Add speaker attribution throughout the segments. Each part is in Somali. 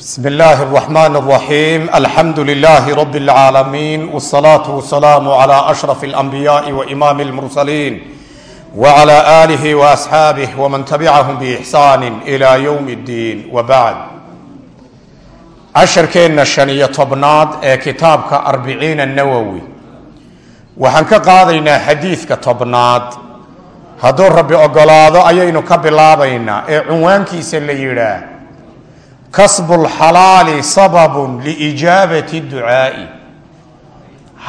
Speaker 1: bsm اllahi الرحman الرaحيم alxamdu لlah rb العaalamiin والصlaaة والسlاam عlى أشرف الأنbiyaءi وإmam الmurslيn وعlى آlih وأصxaabih wman tabcahm bإxsaan إlى ywm الdin wbعd casharkeenna shan iyo tobnaad ee kitaabka arbiciin الnawowi waxaan ka qaadaynaa xadiidka tobnaad hadduu rabbi ogolaado ayaynu ka bilaabaynaa ee cunwaankiisa la yidhaah kasbu lxalaali sababun liijaabati ducaa'i.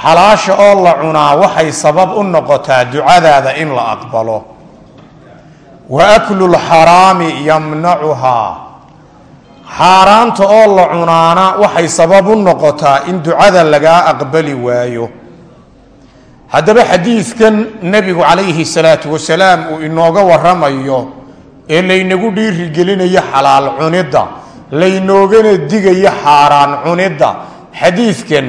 Speaker 1: Xalaasha oo la cunaa waxay sabab u noqotaa ducadaada in la aqbalo. Wa aklu lxaraami yamnacuhaa xaaraanta oo la cunaana waxay sabab u noqotaa in ducada lagaa aqbali waayo. Haddaba xadiidkan nebigu calayhi salaatu wasalaam uu inooga waramayo ee laynagu dhiirigelinayo xalaal cunidda laynoogana digayo xaaraan cunidda. Xadiidkan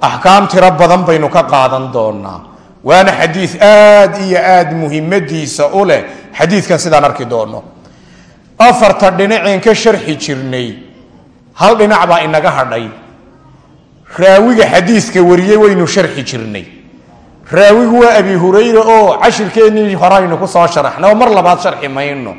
Speaker 1: axkaam tiro badan baynu ka qaadan doonaa waana xadiid aad iyo aad muhimmadiisa u leh. Xadiidkan sidaan arki doono afarta dhinaceen ka sharxi jirnay. Hal dhinac baa inaga hadhay. Raawiga xadiidka wariyey waynu sharxi jirnay. Raawigu waa abi hurayra oo cashirkeennii horaynu ku soo sharaxna oo mar labaad sharxi mayno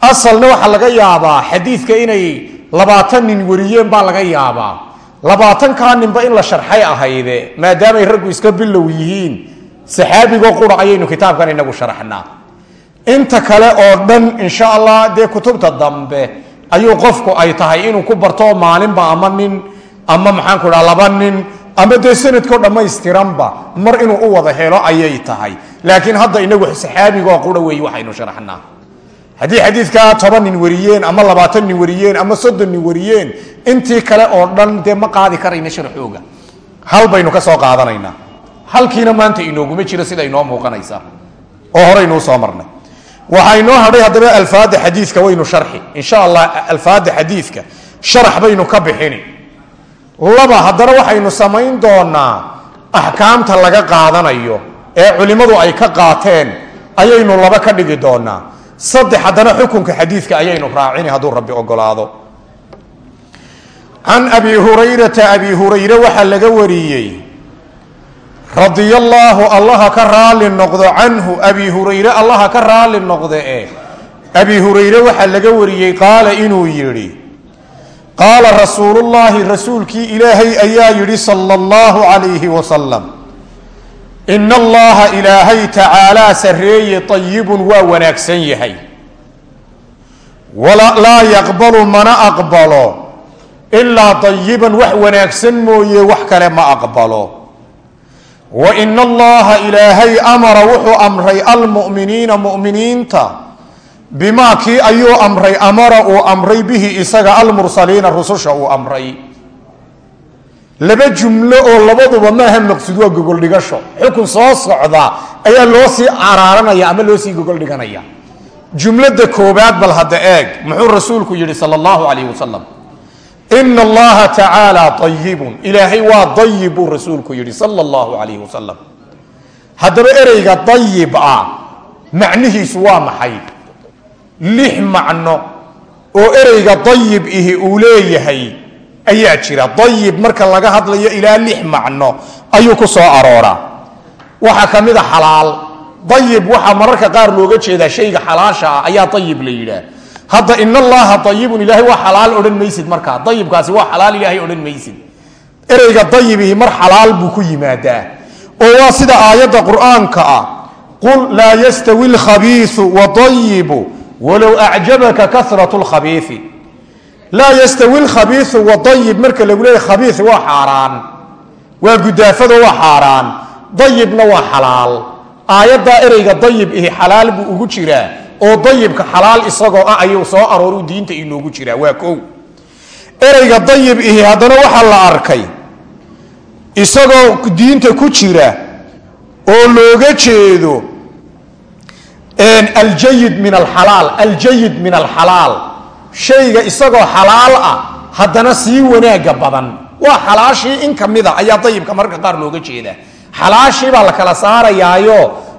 Speaker 1: asalna waxaa laga yaabaa xadiidka inay labaatan nin wariyeen baa laga yaabaa. Labaatankaa ninba in la sharxay ahayde maadaamay raggu iska bilow yihiin saxaabigoo qura ayaynu kitaabkan inagu sharaxnaa inta kale oo dhan insha allah dee kutubta dambe ayuu qofku ay tahay inuu ku barto maalinba ama nin ama maxaanku dhaa laba nin ama dee sanadkoo dhammaystiranba mar inuu u wada helo ayay tahay. Laakiin hadda inagu saxaabigoo qura weeye waxaynu sharaxnaa haddii xadiidkaa toban nin wariyeen ama labaatan nin wariyeen ama soddon nin wariyeen intii kale oo dhan dee ma qaadi karayna sharxooga. Hal baynu ka soo qaadanaynaa. Halkiina maanta inooguma jiro sida inoo muuqanaysa. Oo horeynuu soo marnay. Waxaa inoo hadhay haddaba alfaada xadiidka waynu sharxi. Insha allah alfaada xadiidka sharax baynu ka bixini. Laba haddana waxaynu samayn doonaa axkaamta laga qaadanayo ee culimmadu ay ka qaateen ayaynu laba ka dhigi doonaa saddex haddana xukunka xadiidka ayaynu raacini hadduu rabbi ogolaado. Can abi hurayrata abi hurayre waxaa laga wariyey radia allaahu allaha ka raali noqdo canhu abi hurayre allaha ka raali noqde e. Abi hurayre waxaa laga wariyey qaala inuu yidhi qaala rasuulullaahi rasuulkii ilaahay ayaa yidhi sala allahu calayhi wasalam in allaha ilaahay tacaalaa sareeye ayibun waa wanaagsan yahay laa yaqbalu mana aqbalo ilaa ayiban wax wanaagsan mooye wax kale ma aqbalo wa in allaha ilaahay amara wuxuu amray almu'miniina mu'miniinta bimaa kii ayuu amray amara uu amray bihi isaga almursaliina rususha uu amray laba jumlo oo labaduba maaha maqsuud waa gogoldhigasho xukun soo socda ayaa loo sii caraaranaya ama loo sii gogoldhiganaya jumlada koobaad bal hadda eeg muxuu rasuulku yihi sal allahu calayh wasalam ina allaha tacaala ayibun ilaahay waa ayib buu rasuulku yihi sal allahu calayh wasalam haddaba ereyga ayib ah macnihiisu waa maxay? Lix macno oo ereyga ayib ihi uu leeyahay ayaa jira. Ayib marka laga hadlayo ilaa lix macno ayuu ku soo arooraa. Waxaa ka mid a xalaal. Ayib waxaa mararka qaar looga jeedaa shayga xalaasha ah ayaa ayib la yidhaah hadda in allaha ayibun ilahay waa xalaal odhan maysid markaa. Ayibkaasi waa xalaal ilaahay odhan maysid. Ereyga ayibihi mar xalaal buu ku yimaadaa. Oo waa sida aayadda qur'aanka ah. Qul laa yastawi lkhabiiu waayibu walow acjabaka karat lkhabiii laa yastawi lkhabiiu waayib marka lagu leeya khabii waa xaaraan waa gudaafado waa xaaraan ayibna waa xalaal. Aayaddaa ereyga dayib ihi xalaal buu ugu jiraa oo dayibka xalaal isagoo ah ayuu soo arooru diinta inoogu jiraa waa kow. Ereyga dayib ihi haddana waxaa la arkay isagoo diinta ku jira oo looga jeedo aljayid min alxalaal aljayid min alxalaal shayga isagoo xalaal ah haddana sii wanaaga badan. Waa xalaashii in ka mida ayaa dayibka mararka qaar looga jeedaa. Xalaashii baa la kala saarayaayo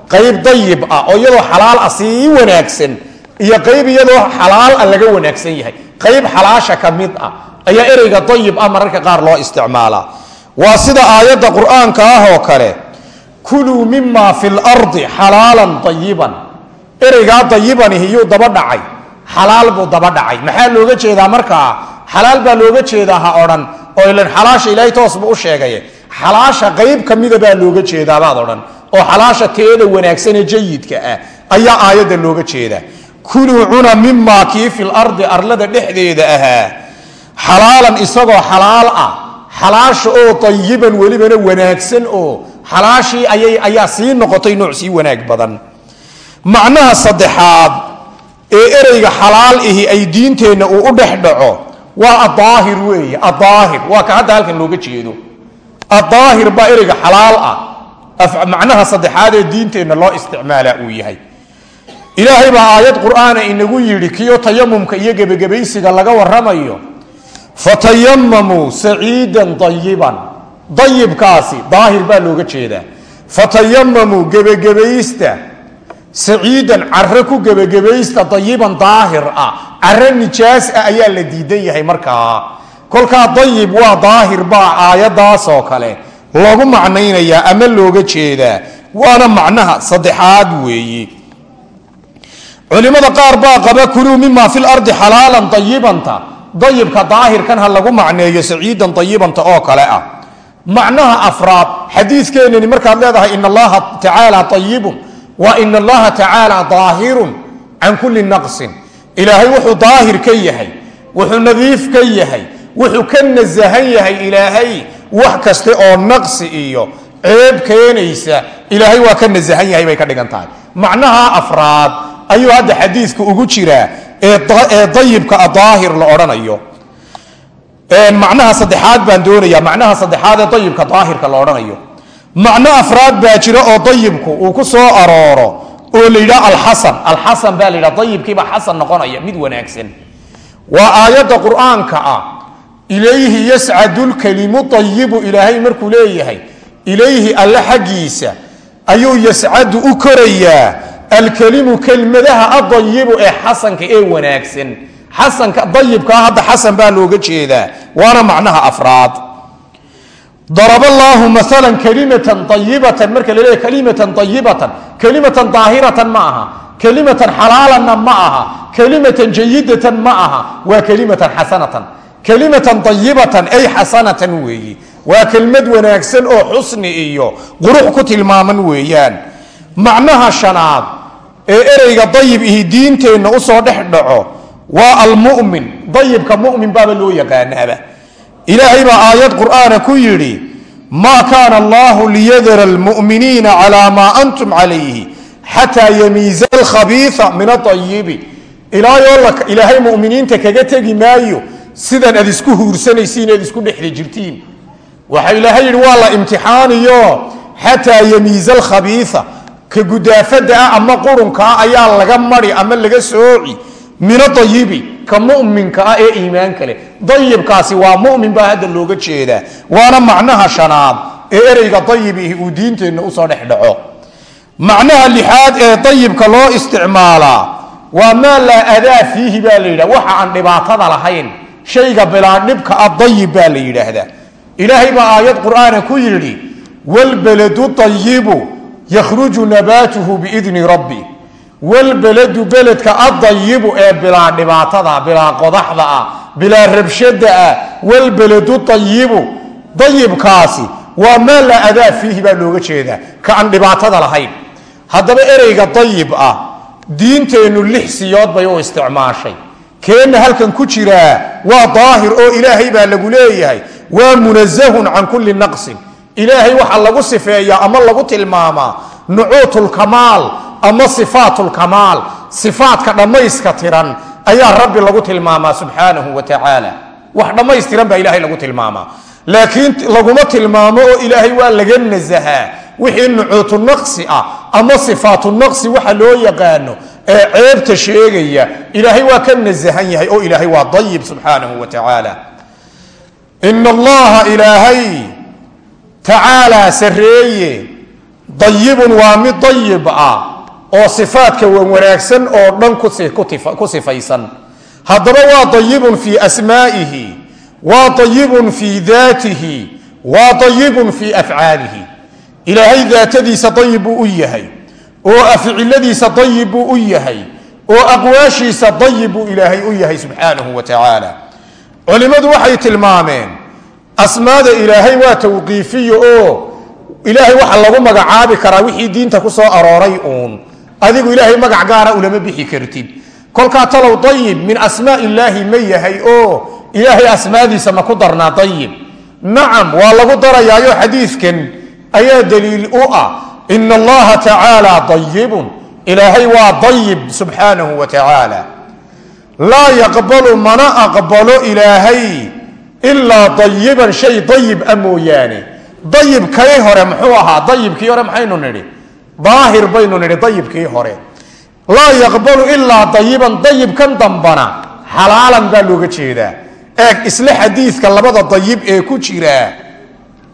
Speaker 1: qayb dayib ah oo iyadoo xalaal ah sii wanaagsan iyo qayb iyadoo xalaal ah laga wanaagsan yahay. Qayb xalaasha ka mid ah ayaa ereyga dayib ah mararka qaar loo isticmaalaa waa sida aayadda qur'aanka ah oo kale kuluu mima fi lardi xalaalan ayiban ereygaa dayibanihi yuu daba dhacay xalaal buu daba dhacay. Maxaa looga jeedaa markaa xalaal baa looga jeedaa ha odhan. Oo ilan xalaasha ilaahay toos buu u sheegay. Xalaasha qayb kamida baa looga jeedaabaad odhan. Oo xalaasha teeda wanaagsanee jayidka ah ayaa aayadda looga jeedaa. Kuluu cuna mimaa kii fil ardi arlada dhexdeeda ahaa. Xalaalan isagoo xalaal ah xalaasha oo ayiban welibana wanaagsan oo xalaashii ayaa sii noqotay nooc sii wanaag badan. Macnaha saddexaad ee ereyga xalaal ihi ay diinteenna uu u dhex dhaco waa adaahir weeye adaahir waa ka hadda halkan looga jeedo. Adaahir baa ereyga xalaal ah. Macnaha saddexaad ee diinteenna loo isticmaalaa uu yahay. Ilaahay baa aayad qur'aana inagu yidhi kiyo tayamumka iyo gebagabaysiga laga waramayo fatayamamuu saciidan ayiban dayibkaasi daahir baa looga jeedaa. Fatayamamuu gebagabaysta saciidan caro ku gebagabaysta dayiban daahir ah. Caro nijaas ah ayaa la diidan yahay markaa kolkaa dayib waa daahir baa aayadaasoo kale lagu macnaynayaa ama looga jeedaa. Waana macnaha saddexaad weeye culimada qaar baa qaba kuluu mima fi lardi xalaalan dayibanta. Dayibka daahirkan ha lagu macneeyo saciidan dayibanta oo kale ah. Macnaha afraad xadiikeenani markaad leedahay in allaha tacaala ayibun wa in allaha tacaala daahirun can kulli naqsin. Ilaahay wuxuu daahir ka yahay wuxuu nadiif ka yahay wuxuu ka nasahan yahay ilaahay. Wax kaste oo naqsi iyo ceeb keenaysa ilaahay waa ka nasahan yahay bay ka dhigan tahay. Macnaha afraad ayuu hadda xadiidka ugu jiraa ee dayibka daahir la odhanayo. Macnaha saddexaad baan doonayaa macnaha saddexaad ee dayibka daahirka la macno afraad baa jira oo dayibku uu ku soo arooro oo la yidhaha alxasan. Alxasan baa la yidhaha dayibkiiba xasan noqonaya mid wanaagsan. Waa aayadda qur'aanka ah ilayhi yascadu lkalimu ayibu ilaahay markuu leeyahay ilayhi alle xaggiisa ayuu yascadu u korayaa alkalimu kelmadaha adayibu ee xasanka ee wanaagsan. Xasanka dayibkaa hadda xasan baa looga jeedaa waana macnaha afraad darab allaahu maalan kalimatan ayibatan marka la leeyahy kalimatan ayibatan kalimatan daahiratan ma aha. Kalimatan xalaalanna ma aha. Kalimatan jayidatan ma aha. Waa kalimatan xasanatan kalimatan ayibatan ay xasanatan weeyi. Waa kelmad wanaagsan oo xusni iyo qurux ku tilmaaman weeyaan. Macnaha shanaad ee ereyga dayib ihi diinteenna u soo dhex dhaco waa almumin. Dayibka mumin baaba loo yaqaanaaba ilaahay baa aayad qur'aana ku yidhi maa kaana allahu liyadara almu'miniina calaa maa antum calayhi xataa yamiiza alkhabiia min aayibi ilaahay muminiinta kaga tegi maayo sidan aad isku huursanaysiin ead isku dhexli jirtiin. Waxa ilaahay yidhi waa la imtixaaniyo xataa yamiiza alkhabiia ka gudaafada ah ama qurunkaa ayaa laga mari ama laga sooci min aayibi ka muminka ah ee iimaanka leh. Dayibkaasi waa mumin baa hadda looga jeedaa. Waana macnaha shanaad ee ereyga dayibihi uu diinteenna u soo dhex dhaco. Macnaha lixaad ee dayibka loo isticmaalaa waa maa laa adaa fiihi baa la yidhah waxa aan dhibaatada lahayn shayga bilaa dhibka ah dayib baa la yidhaahdaa. Ilaahay baa aayad qur'aana ku yidhi wlbaladu ayibu yakhruju nabaatuhu biidni rabbi wlbaladu beledka adayibu ee bilaa dhibaatada bilaa qodaxda ah bilaa rabshada ah wlbaladu ayibu dayibkaasi waa maa laa adaa fiihi baa looga jeedaa ka aan dhibaatada lahayn. Haddaba ereyga dayib ah diinteennu lix siyood bay u isticmaashay. Keenna halkan ku jiraa waa daahir oo ilaahay baa lagu leeyahay waa munazahun can kulli naqsin. Ilaahay waxaa lagu sifeeyaa ama lagu tilmaamaa nucuutulkamaal ama sifaatulkamaal sifaadka dhammayska tiran ayaa rabbi lagu tilmaamaa subxaanahu wa tacaala. Wax dhammaystiran baa ilahay lagu tilmaamaa. Laakiin laguma tilmaamo oo ilaahay waa laga nasahaa wixii nucuutu naqsi ah ama sifaatu naqsi waxa loo yaqaano ee ceebta sheegaya. Ilaahay waa ka nasahan yahay oo ilaahay waa dayib subxaanahu wa tacaala. In allaha ilaahay tacaalaa sareeye dayibun waa mid dayib ah oo sifaadka wan wanaagsan oo dhan ku sifaysan. Haddaba waa dayibun fii asmaa'ihi waa dayibun fii daatihi waa dayibun fii afcaalihi. Ilaahay daatadiisa dayib buu u yahay oo afciladiisa dayib buu u yahay oo aqwaashiisa dayib buu ilaahay u yahay subxaanahu wa tacaala. Culimmadu waxay tilmaameen asmaada ilaahay waa tawqiifiya oo ilaahay waxa lagu magacaabi karaa wixii diinta ku soo arooray uun adigu ilaahay magac gaara ulama bixi kartid. Kolkaa talow dayib min asmaa illaahi ma yahay oo ilaahay asmaadiisa ma ku darnaa dayib nacam waa lagu darayaayo xadiidkan ayaa daliil u ah ina allaha tacaala dayibun ilaahay waa dayib subxaanahu wa tacaala laa yaqbalu mana aqbalo ilaahay ilaa dayiban shay dayib a mooyaane. Dayibkii hore muxuu ahaa dayibkii hore maxaynu nidhi daahir baynu nidhi dayibkii hore. Laa yaqbalu ilaa dayiban dayibkan dambana. Xalaalan baa looga jeedaa. Eeg isla xadiidka labada dayib ee ku jiraa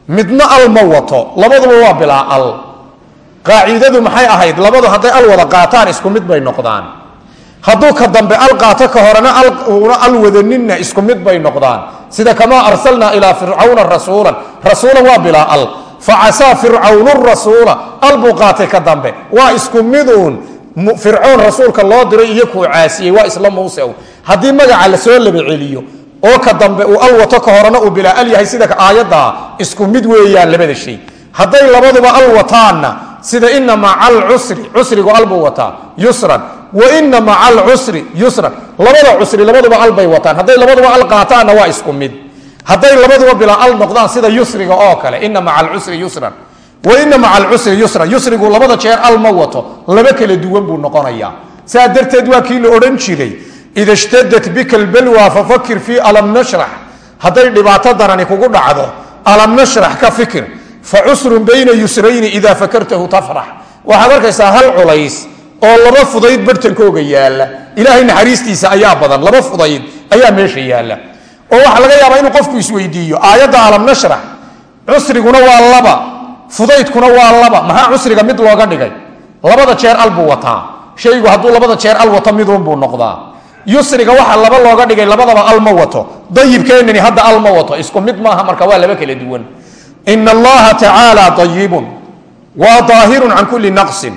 Speaker 1: midna al ma wato labaduba waa bilaa al. Qaacidadu maxay ahayd? Labadu hadday al wada qaataan isku mid bay noqdaan. Hadduu ka dambe al qaato ka horena una al wadaninna isku mid bay noqdaan. Sida kamaa arsalnaa ilaa fircawna rasuulan. Rasuulan waa bilaa al facasaa fircawnu rasuula al buu qaatay ka dambe waa isku miduun fircoon rasuulka loo diray iyo kuu caasiyey waa isla muusew haddii magaca la soo laba celiyo oo ka dambe uu al wato ka horena uu bilaa al yahay sida aayadda isku mid weeyaan labada shay hadday labaduba al wataanna sida ina maca alcusri cusrigu al buu wataa yusran wa ina maca alcusri yusran labada cusri labaduba al bay wataan hadday labaduba al qaataanna waa isku mid hadday labaduba bilaa al noqdaan sida yusriga oo kale ina maca alcusri yusran. Wa ina maca alcusri yusran. Yusrigu labada jeer al ma wato. Laba kala duwan buu noqonayaa. Saa darteed waa kii la odhan jiray ida shtadat bika lbalwa fafakir fii alam nashrax hadday dhibaato darani kugu dhacdo alam nashrax ka fikir. Fa cusrun bayna yusrayni idaa fakartahu tafrax waxaad arkaysaa hal culays oo laba fudayd bartankooga yaalla. Ilaahay naxariistiisa ayaa badan. Laba fudayd ayaa meesha yaalla oo waxaa laga yaabaa inuu qofku isweydiiyo. Aayadda alam nashrax cusriguna waa laba fudaydkuna waa laba. Maxaa cusriga mid looga dhigay? Labada jeer al buu wataa. Shaygu hadduu labada jeer al wato midunbuu noqdaa. Yusriga waxa laba looga dhigay labadaba al ma wato. Dayibkeenani hadda al ma wato. Isku mid maaha marka waa laba kala duwan. Ina allaha tacaala dayibun waa daahirun can kulli naqsin.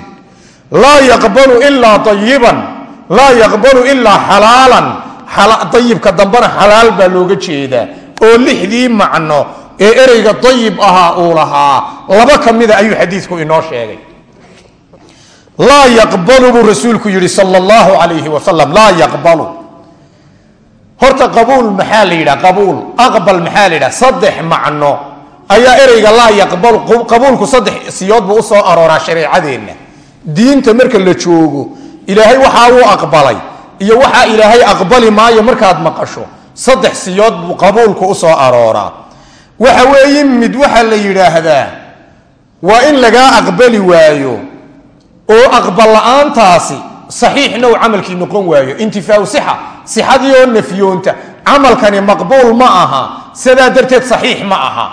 Speaker 1: Laa yaqbalu ilaa ayiban laa yaqbalu ilaa xalaalan dayibka dambena xalaal baa looga jeedaa oo lixdii macno ee ereyga dayib ahaa uu lahaa. Laba ka mida ayuu xadiidku inoo sheegay. Laa yaqbalu buu rasuulku yihi sal llahu alayhi wasalam laa yaqbalu. Horta qabuul maxaa la yidhaha? Qabuul aqbal maxaa la yidhaha? Saddex macno ayaa ereyga laa yaqbalu qabuulku saddex siyood buu u soo arooraa shareecadeenna diinta marka la joogo ilaahay waxaa uu aqbalay iyo waxaa ilaahay aqbali maayo markaad maqasho saddex siyood buu qabuulku u soo arooraa. Waxa weeye mid waxaa la yidhaahdaa waa in lagaa aqbali waayo oo aqbal la'aantaasi saxiixna uu camalkii noqon waayo intifaau sixa sixadii oo nafyoonta camalkani maqbuul ma aha sidaa darteed saxiix ma aha.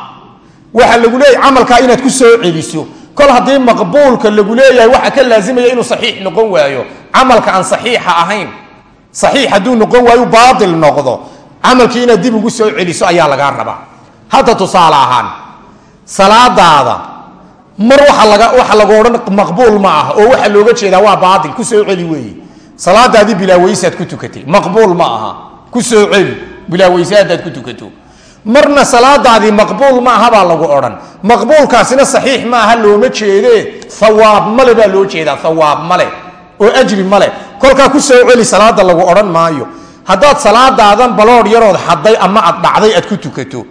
Speaker 1: Waxaa lagu leeyahy camalkaa inaad ku soo celiso kol haddii maqbuulka lagu leeyahay waxa ka laazimaya inuu saxiix noqon waayo camalka aan saxiixa ahayn saxiix hadduu noqon waayo baatil noqdo camalkii inaad dib ugu soo celiso ayaa lagaa rabaa. Hadda tusaale ahaan salaadaada mar waxa lagu odhan maqbuul ma ah oo waxaa looga jeedaa waa baatil ku soo celi weeye salaadaadii bilaa weysaad ku tukatay maqbuul ma aha ku soo celi bilaa weyse haddaad ku tukato. Marna salaadaadii maqbuul ma aha baa lagu odhan. Maqbuulkaasina saxiix ma aha looma jeedee hawaab male baa loo jeedaa hawaab male oo ajri male kolkaa ku soo celi salaada lagu odhan maayo. Haddaad salaadaadan baloodh yarood xaday ama aad dhacday aad ku tukato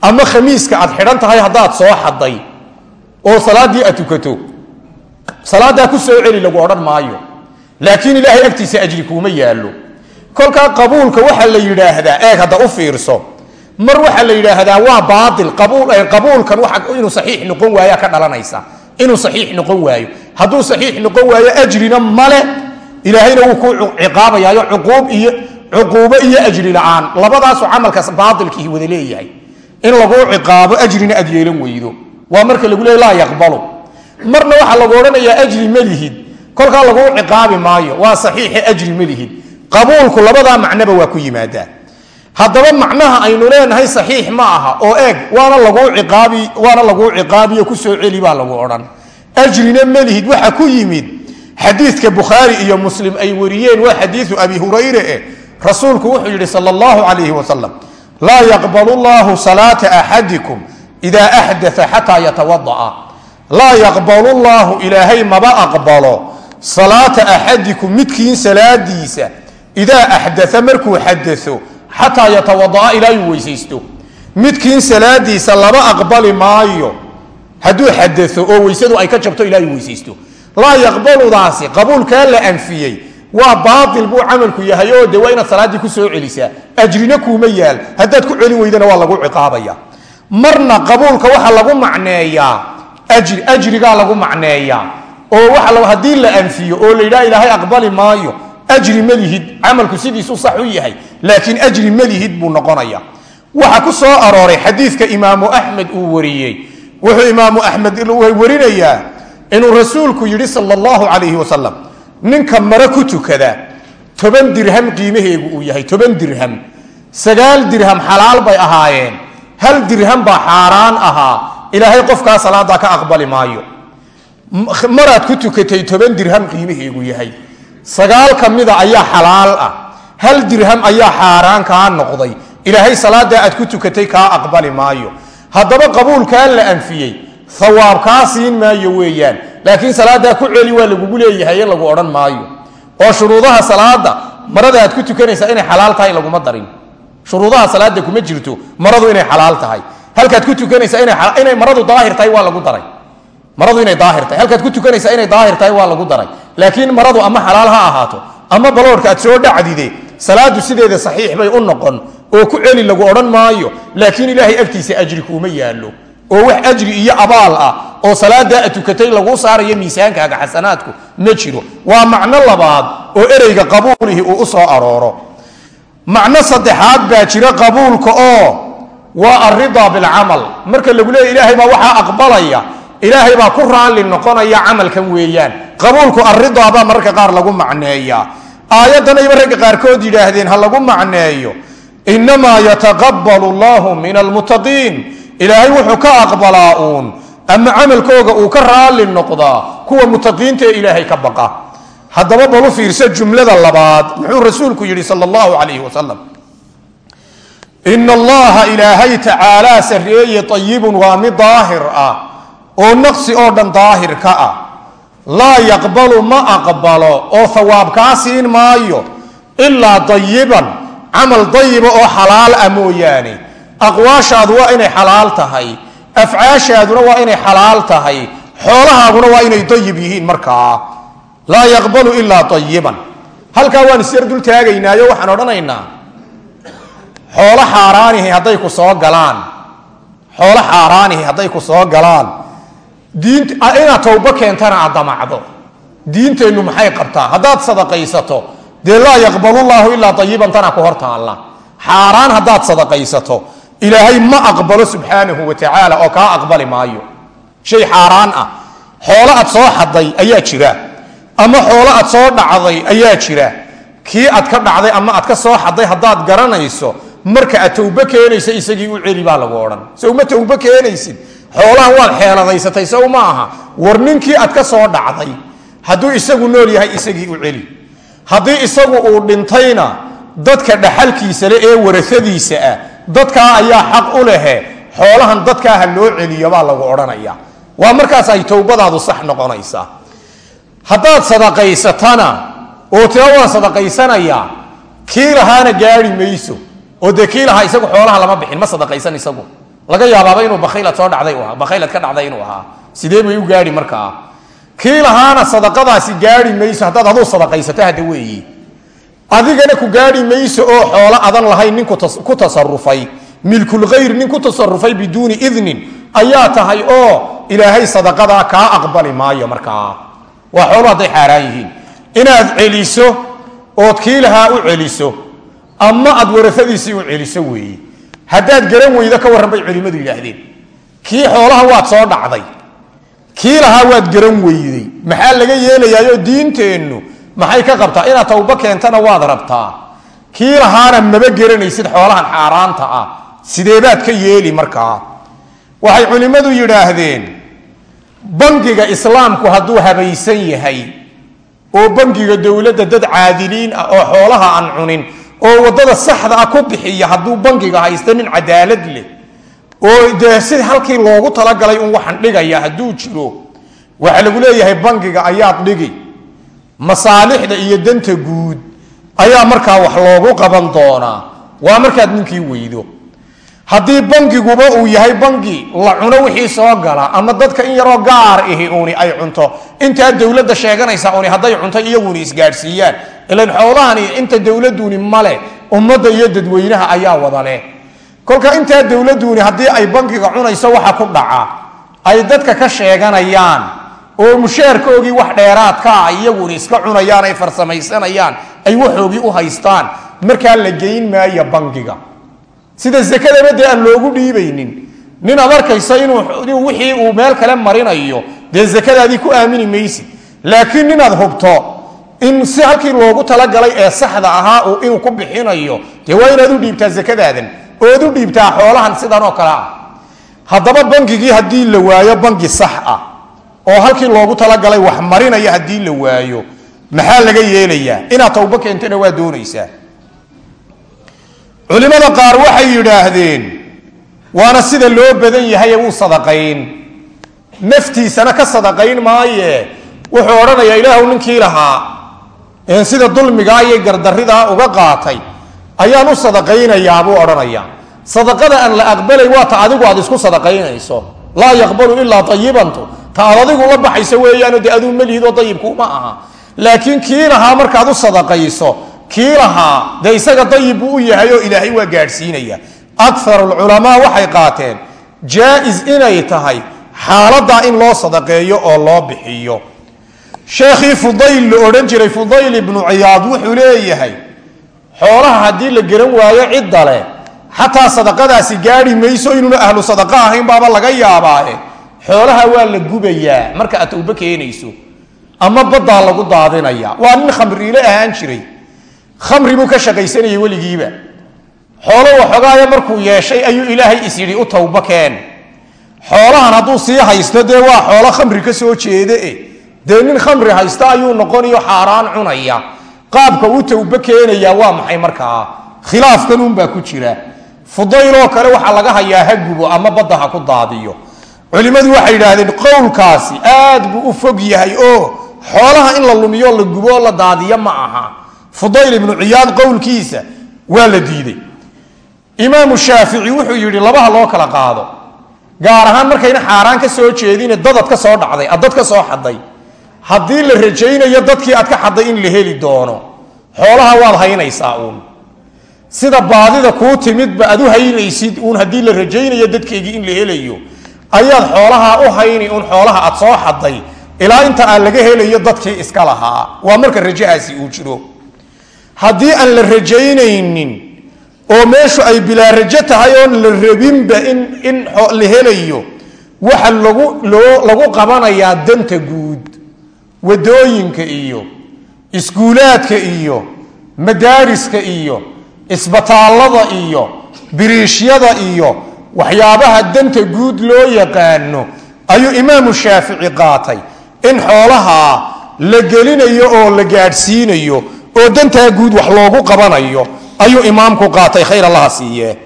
Speaker 1: ama khamiiska aad xidhan tahay haddaad soo xaday oo salaadii aad tukato salaadaa ku soo celi lagu odhan maayo. Laakiin ilaahay agtiisa ajri kuuma yaallo. Kolkaa qabuulka waxaa la yidhaahdaa eeg hadda u fiirso. Mar waxaa la yidhaahdaa waa baail qabuulkan inuu saxiix noqon waaya ka dhalanaysa. Inuu saxiix noqon waayo. Hadduu saxiix noqon waayo ajrina male ilaahayna wuu ku ciqaabayaayo cuquubo iyo ajri la'aan. Labadaasu camalkaas baailkihi wada leeyahay. In laguu ciqaabo ajrina aad yeelan weydo. Waa marka lagu leey laa yaqbalu. Marna waxaa lagu odhanayaa ajri ma lihid. Kolkaa laguu ciqaabi maayo. Waa saxiixe ajri ma lihid. Qabuulku labadaa macnoba waa ku yimaadaa. Haddaba macnaha aynu leenahay saxiix ma aha. Oo eeg waana laguu ciqaabiyo ku soo celi baa lagu odhan. Ajrina melihid waxa ku yimid xadiidka bukhaari iyo muslim ay wariyeen waa xadiidu abi hurayre eh. Rasuulku wuxuu yidhi sal allahu calayhi wasalam laa yaqbalu llahu salaata axadikum idaa axdaa xataa yatawada'a laa yaqbalu llahu ilaahay maba aqbalo salaata axadikum midkiin salaadiisa idaa axdaa markuu xadao xataa yatawada'a ilaa uu weysaysto. Midkiin salaadiisa laba aqbali maayo. Hadduu xadao oo weysadu ay ka jabto ilaa uu weysaysto laa yaqbaludaasi qabuulkaa la anfiyey waa baail buu camalku yahay oo de waa inaad salaaddii ku soo celisaa. Ajrina kuuma yaal haddaad ku celin weydana waa lagu ciqaabaya. Marna qabuulka waxa lagu macneeyaa ajri ajrigaa lagu macneeyaa oo haddii la anfiyo oo la yidhaha ilaahay aqbali maayo. Ajri malihid camalku sidiisu sax u yahay laakiin ajri malihid buu noqonaya. Waxa ku soo arooray xadiidka imaamu axmed uu wariyey. Wuxuu imaamu axmed warinayaa inuu rasuulku yidhi sal allahu calayhi wasalam ninka mare ku tukada toban dirham qiimaheegu uu yahay toban dirham. Sagaal dirham xalaal bay ahaayeen. Hal dirham baa xaaraan ahaa. Ilaahay qofkaa salaadaa ka aqbali maayo. Maraad ku tukatay toban dirham qiimaheegu yahay. Sagaal ka mida ayaa xalaal ah. Hal dirham ayaa xaaraan kaa noqday. Ilaahay salaadaa aad ku tukatay kaa aqbali maayo. Haddaba qabuulkaa la anfiyey hawaab kaa siin maayo weeyaan. Laakiin salaadaa ku celi waa lagugu leeyahay lagu odhan maayo. Oo shuruudaha salaada marada aad ku tukanaysaa inay xalaal tahay laguma darin. Shuruudaha salaada kuma jirto maradu inay xalaal tahay. Halkaad ku tukanaysaa inay maradu daahir tahay waa lagu daray. Maradu inay daahir tahay. Halkaad ku tukanaysaa inay daahir tahay waa lagu daray. Laakiin maradu ama xalaal ha ahaato ama baloorka aad soo dhacdide salaadu sideeda saxiix bay u noqon. Oo ku celi lagu odhan maayo laakiin ilaahay agtiisa ajri kuuma yaallo oo wax ajri iyo abaal ah oo salaadaa a tukatay laguu saarayo miisaankaaga xasanaadku ma jiro. Waa macno labaad oo ereyga qabuulihi uu u soo arooro. Macno saddexaad baa jira qabuulka oo waa alridaa bilcamal. Marka lagu leeya ilaahay baa waxaa aqbalaya. Ilaahay baa ku raalli noqonaya camalkan weeyaan. Qabuulku alridaa baa mararka qaar lagu macneeyaa. Aayaddan ayba ragga qaarkood yidhaahdeen ha lagu macneeyo. Inamaa yataqabalu llahu min almuttaqiin ilaahay wuxuu ka aqbalaa uun. Ama camalkooga uu ka raalli noqdaa kuwa mutaqiinta ee ilaahay ka baqa. Haddaba balu fiirsa jumlada labaad muxuu rasuulku yidhi sal allahu calayhi wasalam ina allaha ilaahay tacaalaa sarreeye ayibun waa mid daahir ah oo naqsi oo dhan daahir ka ah. Laa yaqbalu ma aqbalo oo hawaab kaa siin maayo ilaa dayiban camal dayiba oo xalaal ah mooyaane aqwaashaadu waa inay xalaal tahay afcaashaaduna waa inay xalaal tahay xoolahaaguna waa inay dayib yihiin markaa laa yaqbalu ilaa ayiban halkaa waan isyar dul taagaynaayo waxaan odhanaynaa xoolo xaaraanihi hadday ku soo galaan. Xoolo xaaraanihi hadday ku soo galaan. Diint inaad towbo keentana aad damacdo. Diinteennu maxay qabtaa? Haddaad sadaqaysato dee laa yaqbalu llaahu ilaa ayiban tana ku hor xaaraan haddaad sadaqaysato ilaahay ma aqbalo subxaanahu wa tacaala oo kaa aqbali maayo. Shay xaaraan ah. Xoolo aad soo xaday ayaa jira. Ama xoolo aad soo dhacday ayaa jira. Kii aad ka dhacday ama aad ka soo xaday haddaad garanayso marka aad towbo keenaysa isagii u celi baa lagu odhan. Sow ma towbo keenaysid xoolahan waad xeeladaysatay sow ma aha. War ninkii aad ka soo dhacday hadduu isagu nool yahay isagii u celi. Haddii isagu uu dhintayna dadka dhaxalkiisa le ee warasadiisa ah dadkaa ayaa xaq u lehe xoolahan dadkaa ha loo celiyo baa lagu odhanaya. Waa markaas ay towbadaadu sax noqonaysaa haddaad sadaqaysatana oo tira waan sadaqaysanayaa kii lahaana gaari mayso oo dee kii lahaa isagu xoolaha lama bixin ma sadaqaysan isagu. Laga yaabaaba inuu bakhaylad soo dhacday u ahaa bakhaylad ka dhacday inuu ahaa. Sidee bay u gaari markaa? Kii sadaqadaasi gaari mayso haddaad aduu sadaqaysato hadda weeyi adigana ku gaari mayso oo xoolo adan lahayn nin ku tasarufay milkulkhayr nin ku tasarufay biduuni idnin. Ayaa tahay oo ilaahay sadaqadaa kaa aqbali maayo markaa waa xoolo hadday xaaraan yihiin. Inaad celiso ood kii u celiso ama aad warafadiisii u celiso weeye haddaad garan weydo ka warran bay culimmadu yidhaahdeen. Kii xoolaha waad soo dhacday kii waad garan weyday. Maxaa laga yeelayaayoo diinteennu maxay ka qabtaa? Inaad tawba keentana waad rabtaa. Kii lahaana maba geranaysid xoolahan xaaraanta ah. Sideebaad ka yeeli markaa? Waxay culimmadu yidhaahdeen bangiga islaamku hadduu habaysan yahay oo bangiga dowladda dad caadiliin ah oo xoolaha aan cunin oo waddada saxda ah ku bixiya hadduu bangiga haysta nin cadaalad leh oo dee si halkii loogu talagalay un waxaan dhigaya hadduu jiro waxaa lagu leeyahay bangiga ayaad dhigi masaalixda iyo danta guud ayaa markaa wax loogu qaban doonaa. Waa markaad ninkii weydo. Haddii bangiguba uu yahay bangi la cuno wixii soo gala ama dadka in yaroo gaar ihi uni ay cunto. Intaa dowladda sheeganaysa uni hadday cunto iyaguni isgaadhsiiyaan ilan xoolahani inta dowladuuni male ummadda iyo dadweynaha ayaa wada leh. Kolka intaa dowladuuni haddii ay bangiga cunayso waxa ku dhaca. Ay dadka ka sheeganayaan oo mushaarkoogii wax dheeraadka ah iyaguni iska cunayaan ay farsamaysanayaan ay waxoogii u haystaan. Markaa la geyn maayo bangiga. Sida zakadaba dee aan loogu dhiibaynin. Nin ad arkaysa inuu wixii uu meel kale marinayo dee zakadaadii ku aamini maysid. Laakiin ninaad hubto in si halkii loogu talagalay ee saxda ahaa inuu ku bixinayo dee waa inaad u dhiibtaa zakadaadan ood u dhiibtaa xoolahan sidan oo kale ah. Haddaba bangigii haddii la waayo bangi sax ah oo halkii loogu talagalay wax marinaya haddii la waayo maxaa laga yeelayaa? Inaad tawbo keentana waa doonaysaa. Culimada qaar waxay yidhaahdeen waana sida loo badan yahay wuu sadaqayn. Naftiisana ka sadaqayn maaye. Wuxuu odhanayaa ilaahu ninkii lahaa een sida dulmigaa iyo gardaridaa uga qaatay ayaan u sadaqaynayaa buu odhanayaa. Sadaqada aan la aqbalay waa ta adigu aad isku sadaqaynayso. Laa yaqbalu ilaa ayibantu ta aad adigu la baxayso weeyaano dee aduu melihido dayibkuuma aha. Laakiin kii lahaa markaad u sadaqayso kii lahaa dee isaga dayib u yahay oo ilaahay waa gaadhsiinaya. Akaru lculamaa waxay qaateen jaa-is inay tahay xaaladaa in loo sadaqeeyo oo loo bixiyo. Sheekhii fudayl la odhan jiray fudayl ibnu ciyaad wuxuu leeyahay xoolaha haddii la garan waayo cidda leh xataa sadaqadaasi gaadhi mayso inuuna ahlu sadaqa ahayn baaba laga yaabaae xoolaha waa la gubayaa. Marka aad tawbo keenayso ama baddaa lagu daadinaya. Waa nin khamriile ahaan jiray. Khamri buu ka shaqaysanayay weligiiba. Xoolo waxoogaayo markuu yeeshay ayuu ilaahay is u tawbo keen. Xoolahan hadduu sii haysto dee waa xoolo khamri ka soo jeedae dee nin khamri haysta ayuu noqonayo xaaraan cunaya. Qaabka u tawbo keenaya waa maxay markaa? Khilaafkanunbaa ku jira. Fudayloo kale waxaa laga hayaa ha gubo ama badda ha ku daadiyo culimmadu waxay yidhaahdeen qowlkaasi aad buu u fog yahay oo xoolaha in la lumiyo la gubo la daadiyo ma aha. Fudayl ibnu ciyaad qowlkiisa waa la diiday. Imaamu shaafici wuxuu yidhi labaha loo kala qaado gaar ahaan markayna xaaraan ka soo jeedine dadad ka soo dhacday adad ka soo xaday haddii la rajaynayo dadkii aad ka xaday in la heli doono xoolaha waad haynaysaa uun. Sida baadida kuu timidba aad u haynaysid uun haddii la rajaynayo dadkeygii in la helayo ayaad xoolaha u hayni uun xoolaha aad soo xaday ilaa inta aan laga helayo dadkii iska lahaa. Waa marka rajahaasi uu jiro. Haddii aan la rajaynaynin oo meeshu ay bilaa rajo tahay oon la rabinba in in la helayo waxa lagu qabanayaa danta guud. Wadooyinka iyo iskuulaadka iyo madaariska iyo isbitaallada iyo biriishyada iyo waxyaabaha danta guud loo yaqaano ayuu imaamu shaafici qaatay. In xoolaha la gelinayo oo la gaadhsiinayo oo dantaa guud wax loogu qabanayo ayuu imaamku qaatay. Khayr allaha siiye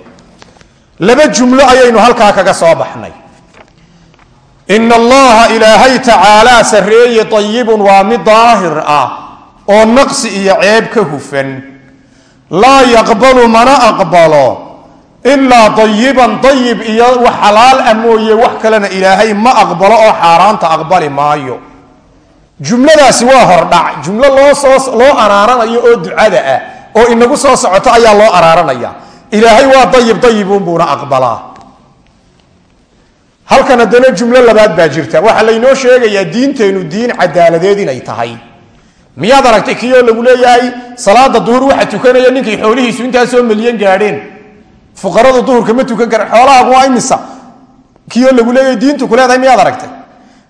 Speaker 1: laba jumlo ayaynu halkaa kaga soo baxnay. In allaha ilaahay tacaalaa sarreeye ayibun waa mid daahir ah oo naqsi iyo ceeb ka hufan. Laa yaqbalu mana aqbalo ilaa ayiban ayib iyo wax xalaal ah mooye wax kalena ilaahay ma aqbalo oo xaaraanta aqbali maayo. Jumladaasi waa hordhac. Jumlo loo araaranayo oo ducada ah oo inagu soo socoto ayaa loo araaranaya. Ilaahay waa dayib dayibunbuuna aqbalaa. Halkan haddana jumlo labaad baa jirta. Waxaa laynoo sheegayaa diinteennu diin cadaaladeed inay tahay. Miyaad aragtay kiyoo lagu leeyahay salaada duhur waxa tukanaya ninkay xoolihiisu intaasoo milyan gaadheen fuqarada duhurka ma tukan kara xoolahaagu waa imisa? Kiyoo lagu leeyahay diintu ku leedahay miyaad aragtay?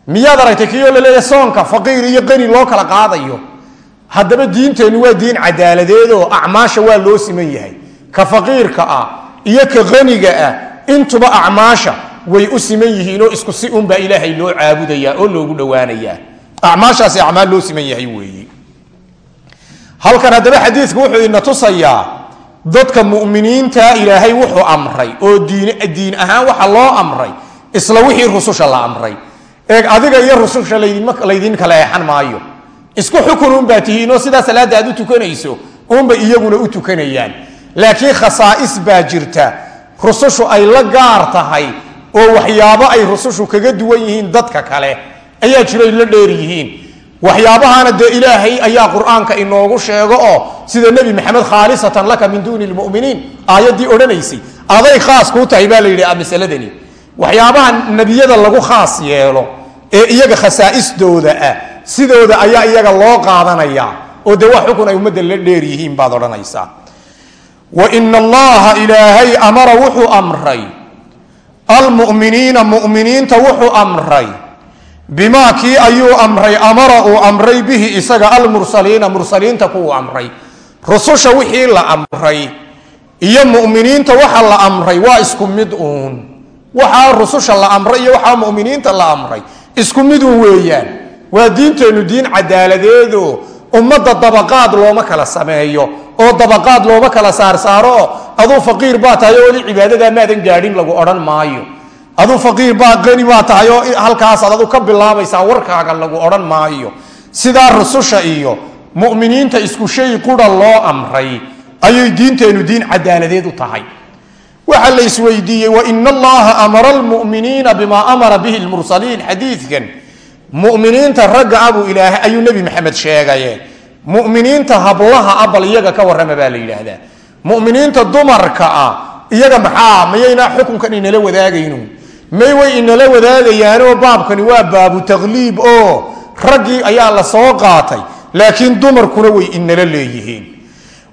Speaker 1: Miyaad aragtay kiyoo la leeyahay soonka faqiir iyo qani loo kala qaadayo? Haddaba diinteennu waa diin cadaaladeedoo acmaasha waa loo siman yahay. Ka faqiirka ah iyo ka qaniga ah intuba acmaasha way u siman yihiinoo isku si unbaa ilaahay loo caabudayaa oo loogu dhowaanayaa. Acmaashaasi acmaal loo siman yahay weeye halkan haddaba xadiidku wuxuu ina tusayaa dadka muminiinta ilaahay wuxuu amray oo diin ahaan waxa loo amray isla wixii rususha la amray. Eeg adiga iyo rususha laydin kala eexan maayo. Isku xukun unbaa tihiinoo sidaa salaada aad u tukanayso unba iyaguna u tukanayaan. Laakiin khasaa'is baa jirta. Rusushu ay la gaar tahay oo waxyaabo ay rusushu kaga duwan yihiin dadka kale ayaa jiray la dheer yihiin waxyaabahana dee ilaahay ayaa qur'aanka inoogu sheego oo sida nebi maxamed khaalisatan laka min duuni lmuminiin aayaddii odhanaysay aday khaas kuu tahay baa la yidhi masaladani. Waxyaabaha nebiyada lagu khaas yeelo ee iyaga khasaa'isdooda ah sidooda ayaa iyaga loo qaadanaya oo dee wax xukun ay ummadda la dheer yihiin baad odhanaysaa. Wa ina allaha ilaahay amara wuxuu amray. Almuminiina muminiinta wuxuu amray bimaa kii ayuu amray amara uu amray bihi isaga almursaliina mursaliinta kuwuu amray. Rususha wixii la amray iyo muminiinta waxa la amray waa isku mid uun. Waxaa rususha la amray iyo waxaa muminiinta la amray. Isku midun weeyaan. Waa diinteennu diin cadaaladeedo. Ummadda dabaqaad looma kala sameeyo. Oo dabaqaad looma kala saarsaaro aduu faqiir baa tahay oo weli cibaadadaa maadan gaadhin lagu odhan maayo aduu faqiir baa qani baa tahay oo halkaasaad adu ka bilaabaysaa warkaaga lagu odhan maayo. Sidaa rususha iyo muminiinta isku shay qura loo amray ayay diinteennu diin cadaaladeed u tahay. Waxaa la isweydiiyey waina allaha amara lmuminiina bima amara bihi lmursaliin xadiidkan muminiinta ragga abuu ilaahay ayuu nebi maxamed sheegaye muminiinta hablaha abal iyaga ka warrama baa la yidhaahdaa. Muminiinta dumarka ah iyaga maxaa mayaynaa xukunkan inala wadaagayno may way inala wadaagayaanoo baabkani waa baabu takliib oo raggii ayaa la soo qaatay laakiin dumarkuna way inala leeyihiin.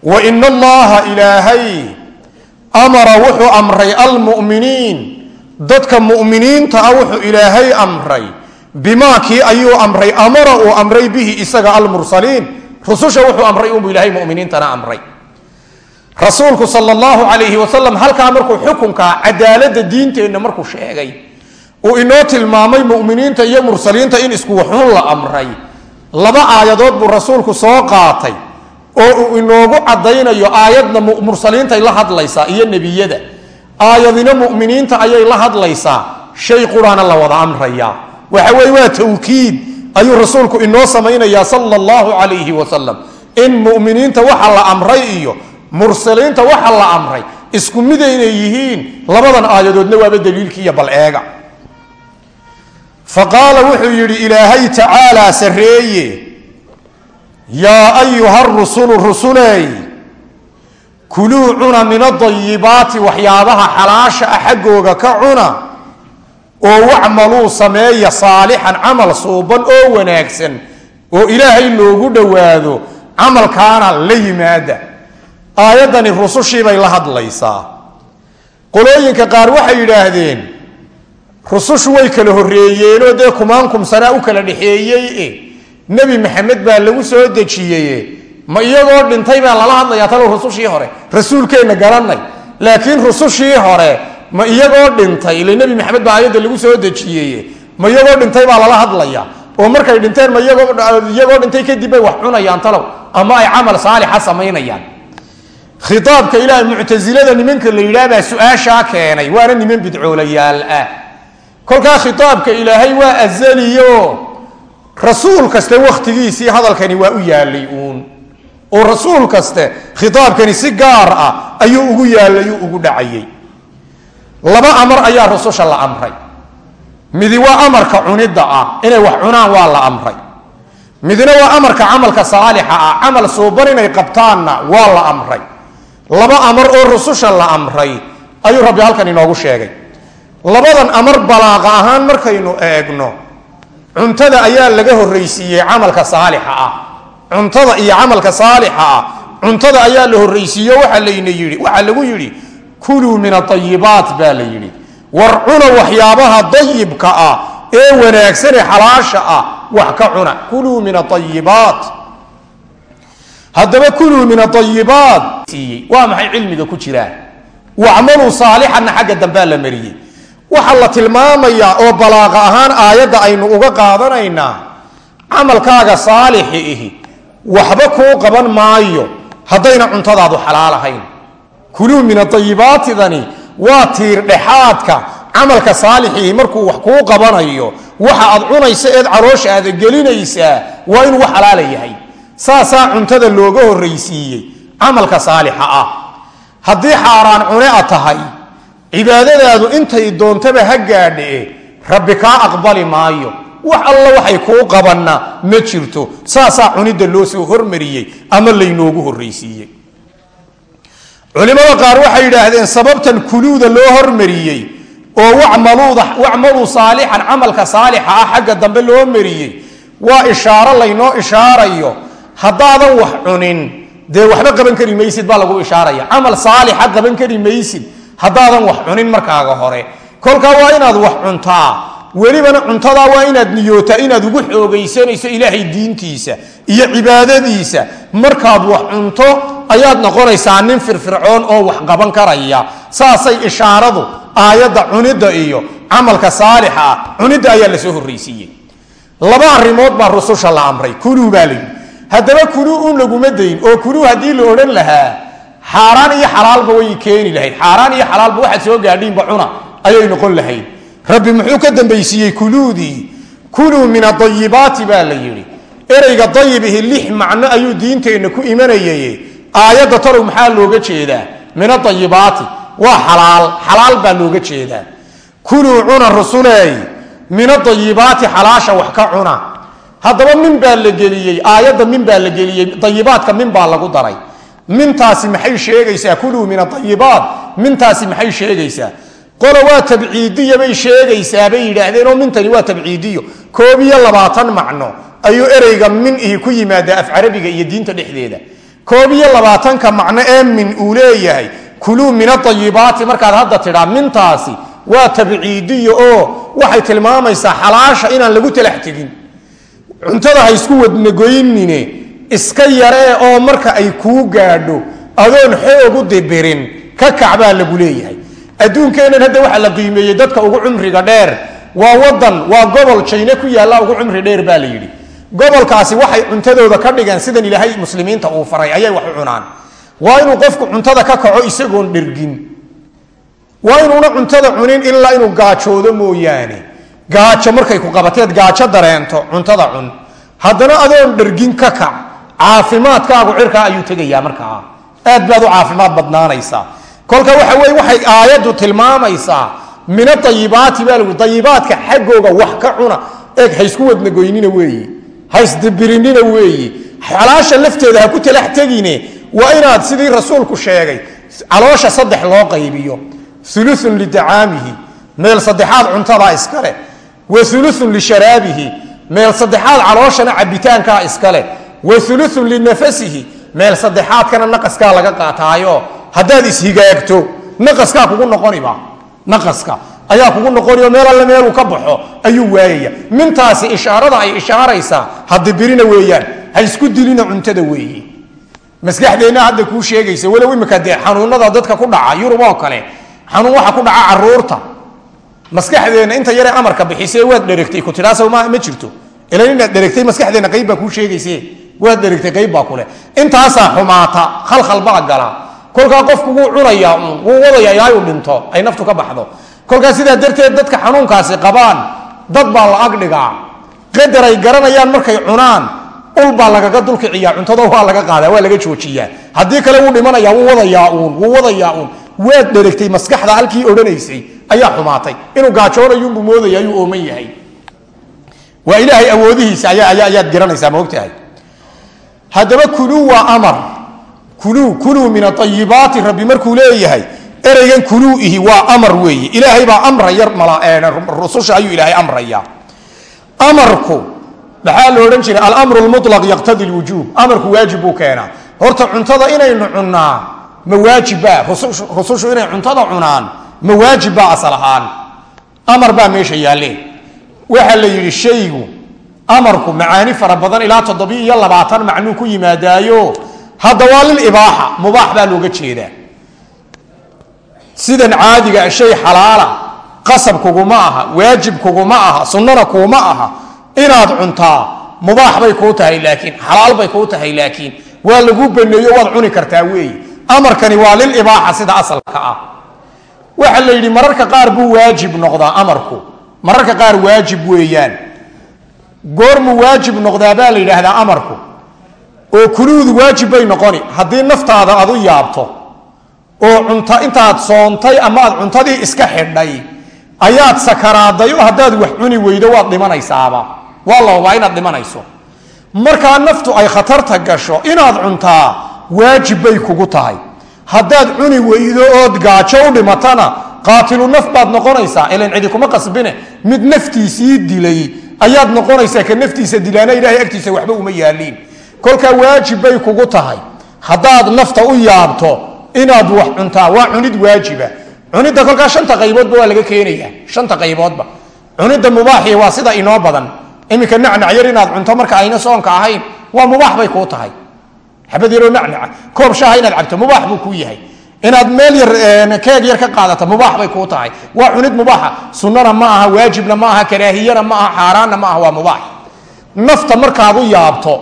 Speaker 1: Wa ina allaha ilaahay amara wuxuu amray almuminiin. Dadka muminiinta ah wuxuu ilaahay amray. Bimaa kii ayuu amray amara uu amray bihi isaga almursaliin. Rususha wuxuu amray unbu ilahay muminiintana amray rasuulku sal allahu calayhi wasalam halkaa markuu xukunka cadaalada diinteenna markuu sheegay uu inoo tilmaamay muminiinta iyo mursaliinta in isku waxuun la amray. Laba aayadood buu rasuulku soo qaatay oo uu inoogu caddaynayo aayadna mursaliintay la hadlaysaa iyo nebiyada. Aayadina muminiinta ayay la hadlaysaa shay quraana la wada amrayaa waxa weye waa tawkiid ayuu rasuulku inoo samaynayaa sala allahu calayhi wasalam in muminiinta waxa la amray iyo mursaliinta waxa la amray isku midaynay yihiin labadan aayadoodna waaba daliilkiiyo bal eega. Fa qaala wuxuu yidhi ilaahay tacaalaa sarreeye yaa ayuha rusulu rusuley kuluu cuna min adayibaati waxyaabaha xalaasha ah xaggooga ka cuna oo wacmaluu sameeya saalixan camal suuban oo wanaagsan oo ilaahay loogu dhowaado camalkaana la yimaada aayaddani rusushiibay la hadlaysaa. Qolooyinka qaar waxay yidhaahdeen rusushu way kala horreeyeenoo dee kumaankum sanaa u kala dhexeeyey e nebi maxamed baa lagu soo dejiyeye ma iyagoo dhintay baa lala hadlayaa talo rusushii hore. Rasuulkeenna garanay laakiin rusushii hore ma iyagoo dhintay ile nebi maxamed baa aayadda lagu soo dejiyeye ma iyagoo dhintay baa lala hadlaya oo markay dhinteen ma iyagoo dhintay kadib bay wax cunayaan talow. Ama ay camal saalixa samaynayaan khitaabka ilaah muctasilada nimanka la yidhaah baa su'aashaa keenay waana niman bidcoolayaal ah. Kolkaa khitaabka ilaahay waa azaliyo. Rasuul kaste wakhtigiisii hadalkani waa u yaalay uun. Oo rasuul kaste khitaabkani si gaar ah ayuu ugu yaalayuu ugu dhacayay. Laba amar ayaa rususha la amray. Midi waa amarka cunidda ah inay wax cunaan waa la amray. Midna waa amarka camalka saalixa ah camal suuban inay qabtaanna waa la amray laba amar oo rususha la amray ayuu rabbi halkan inoogu sheegay. Labadan amar balaaqa ahaan markaynu eegno cuntada ayaa laga horraysiiyey camalka saalixa ah. Cuntada iyo camalka saalixa ah cuntada ayaa la horraysiiyo waxaa layna yidhi waxaa lagu yidhi kuluu min aayibaat baa la yidhi. War cuna waxyaabaha dayibka ah ee wanaagsanee xalaasha ah wax ka cuna. Kuluu min aayibaat haddaba kuluu min aayibaat waa maxay cilmiga ku jiraa wacmaluu saalixanna xagga dambea la mariyey. Waxaa la tilmaamayaa oo balaaqa ahaan aayadda aynu uga qaadanaynaa camalkaaga saalixi waxba kuu qaban maayo haddayna cuntadaadu xalaal ahayn. Kuluu min aayibaatidani waa tiir dhexaadka camalka saalixiihi markuu wax kuu qabanayo. Waxa aad cunaysa eed caloosha aada gelinaysaa waa inuu xalaala yahay saasaa cuntada looga horraysiiyey camalka saalixa ah. Haddii xaaraan cune a tahay cibaadadaadu intay doontaba ha gaadhe rabbi kaa aqbali maayo. Wax alla waxay kuu qabanna ma jirto. Saasaa cunidda loo soo hormariyey ama laynoogu horraysiiyey. Culimada qaar waxay yidhaahdeen sababtan kuluuda loo hormariyey oo wacmaluu saalixan camalka saalixa ah xagga dambe loo mariyey waa ishaaro laynoo ishaarayo haddaadan wax cunin dee waxba qaban kari maysid baa lagu ishaaraya. Camal saalixa qaban kari maysid haddaadan wax cunin markaaga hore. Kolkaa waa inaad wax cuntaa. Welibana cuntadaa waa inaad niyootaa inaad ugu xoogaysanayso ilaahay diintiisa iyo cibaadadiisa. Markaad wax cunto ayaad noqonaysaa nin firfircoon oo wax qaban karaya. Saasay ishaaradu aayadda cunidda iyo camalka saalixa ah cunidda ayaa la soo horraysiiyey laba arrimood baa rususha la amray. Kuluu baa layidhi haddaba kuluu un laguma dayn oo kuluu haddii la odhan lahaa xaaraan iyo xalaalba way keeni lahayd. Xaaraan iyo xalaalba waxaad soo gaadhiinba cuna ayay noqon lahayd. Rabbi muxuu ka dambaysiiyey kuluudii? Kuluu min adayibaati baa la yidhi. Ereyga dayibihi lix macno ayuu diinteenna ku imanayay aayadda talow maxaa looga jeedaa? Min adayibaati waa xalaal. Xalaal baa looga jeedaa. Kuluu cuna rusuleey. Min adayibaati xalaasha wax ka cuna haddaba min baa la geliyey aayadda min baa la geliyey dayibaadka min baa lagu daray. Mintaasi maxay sheegaysaa? Kuluu min adayibaat mintaasi maxay sheegaysaa? Qolo waa tabciidiya bay sheegaysaa bay yidhaahdeen oo mintani waa tabciidiyo. Koob iyo labaatan macno. Ayuu ereyga min ihi ku yimaadaa af carabiga iyo diinta dhexdeeda. Koob iyo labaatanka macno ee min uu leeyahay kuluu min adayibaati markaad hadda tidhaa mintaasi waa tabciidiyo oo waxay tilmaamaysaa xalaasha inaan lagu talax tegin cuntada ha isku wadnagoynine iska yaree oo marka ay kuu gaadho adoon xoog u dibirin. Ka kac baa lagu leeyahay. Adduunkeennan hadda waxaa la qiimeeyey dadka ugu cumriga dheer. Waa wadan waa gobol jayne ku yaalla ugu cumri dheer baa la yidhi. Gobolkaasi waxay cuntadooda ka dhigeen sidan ilaahay muslimiinta uu faray. Ayay wax u cunaan. Waa inuu qofku cuntada ka kaco isagoon dhergin waa inuuna cuntada cunin ilaa inuu gaajoodo mooyaane gaajo markay ku qabateed gaajo dareento cuntada cun. Haddana adoon dhergin ka kac caafimaadkaagu cirkaa ayuu tegayaa markaa aad baad u caafimaad badnaanaysaa kolka waxa weye waxay aayaddu tilmaamaysaa min adayibaati baa lagu dayibaadka xaggooga wax ka cuna. Eeg haysku wadnagoynina weeye haysdibirinina weeye xalaasha lafteeda ha ku talax tegine waa inaad sidii rasuulku sheegay caloosha saddex loo qaybiyo uluun lidacaamihi meel saddexaad cuntadaa iskale wa uluun lisharaabihi meel saddexaad calooshana cabitaankaa iskale. Wa uluun linafasihi meel saddexaadkana naqaskaa laga qaataayo. Haddaad ishigaagto naqaskaa kugu noqoniba naqaska ayaa kugu noqoniyo meel alle meeluu ka baxo ayuu waayaya. Mintaasi ishaarada ay ishaaraysaa hadibirina weeyaan. Ha isku dilina cuntada weeye maskaxdeenna hadda kuu sheegaysa walow imika dee xanuunada dadka ku dhaca yurub oo kale xanuun waxa ku dhaca carruurta maskaxdeenna inta yaree amarka bixisee waad dheregtay ku tidhaasa ma jirto. Ilan inaad dheregtay maskaxdeenna qayb baa kuu sheegayse waad dheregtay qayb baa kule intaasaa xumaata khalkhal baa gala kolkaa qofku wuu cunayaa uun wuu wadayaa ilaa uu dhinto ay naftu ka baxdo. Kolkaa sidaa darteed dadka xanuunkaasi qabaan dad baa la agdhigaa qadar ay garanayaan markay cunaan ul baa lagaga dulkiciyaa cuntada waa laga qaadaa waa laga joojiyaa. Haddii kale wuu dhimanaya wuu wadayaa uun wuu wadayaa uun. Waad dheregtay maskaxda halkii odhanaysay ayaa xumaatay. Inuu gaajoonayuunbuu moodaya ayuu ooman yahay. Waa ilaahay awoodihiisa ayaad garanaysaa maogtahay haddaba kuluu waa amar. Kuluu kuluu min aayibaati rabbi markuu leeyahay ereygan kuluu ihi waa amar weeye. Ilaahay baa amraya rususha ayuu ilaahay amraya amarku maxaa odhan jiray? Alamru lmulaq yaqtadi lwujuub amarku waajib buu keenaa. Horta cuntada inaynu cunnaa ma waajibbaa rusushu inay cuntada cunaan ma waajibbaa asal ahaan? Amar baa meesha yaalle. Waxaa la yidhi shaygu amarku macaani fara badan ilaa toddobiyo iyo labaatan macnuu ku yimaadaayo. Hadda waa lilibaaxa mubaax baa looga jeedaa. Sidan caadiga shay xalaala qasab kuguma aha waajib kuguma aha sunnana kuuma aha. Inaad cuntaa mubaax bay kuu tahay laakiin xalaal bay kuu tahay laakiin waa lagu baneeyo waad cuni kartaa weeye amarkani waa lilibaaxa sida asalka ah waxa la yidhi mararka qaar buu waajib noqdaa amarku. Mararka qaar waajib weeyaan. Goormuu waajib noqdaa baa la yidhaahdaa amarku. Oo kuluudu waajib bay noqoni. Haddii naftaada aad u yaabto oo cunta intaad soontay ama aad cuntadii iska xidhay ayaad sakaraaday oo haddaad wax cuni weydo waad dhimanaysaaba. Waa la inaad dhimanayso. Markaa naftu ay khatarta gasho inaad cuntaa waajib bay kugu tahay haddaad cuni weydo ood gaajo u dhimatana qaatilu naf baad noqonaysaa. Ilan cidi kuma qasbine mid naftiisii dilay. Ayaad noqonaysaa ka naftiisa dilaana ilahay agtiisa waxba uma yaaliin kolkaa waajib bay kugu tahay. Haddaad nafta u yaabto inaad wax cuntaa waa cunid waajiba. Cunidda kolkaa shanta qayboodba waa laga keenaya shanta qayboodba. Cunidda mubaaxi waa sida inoo badan. Iminka nacnac yar inaad cunto marka ayna soonka ahayn waa mubaax bay kuu tahay xabad yaroo nacnaca. Koob shaaha inaad cabto mubaax buu kuu yahay. Inaad meel yar keeg yar ka qaadato mubaax bay kuu tahay. Waa cunid mubaaxa. Sunnana ma aha waajibna ma aha karaahiyana ma aha xaaraanna ma aha waa mubaax. Nafta markaad u yaabto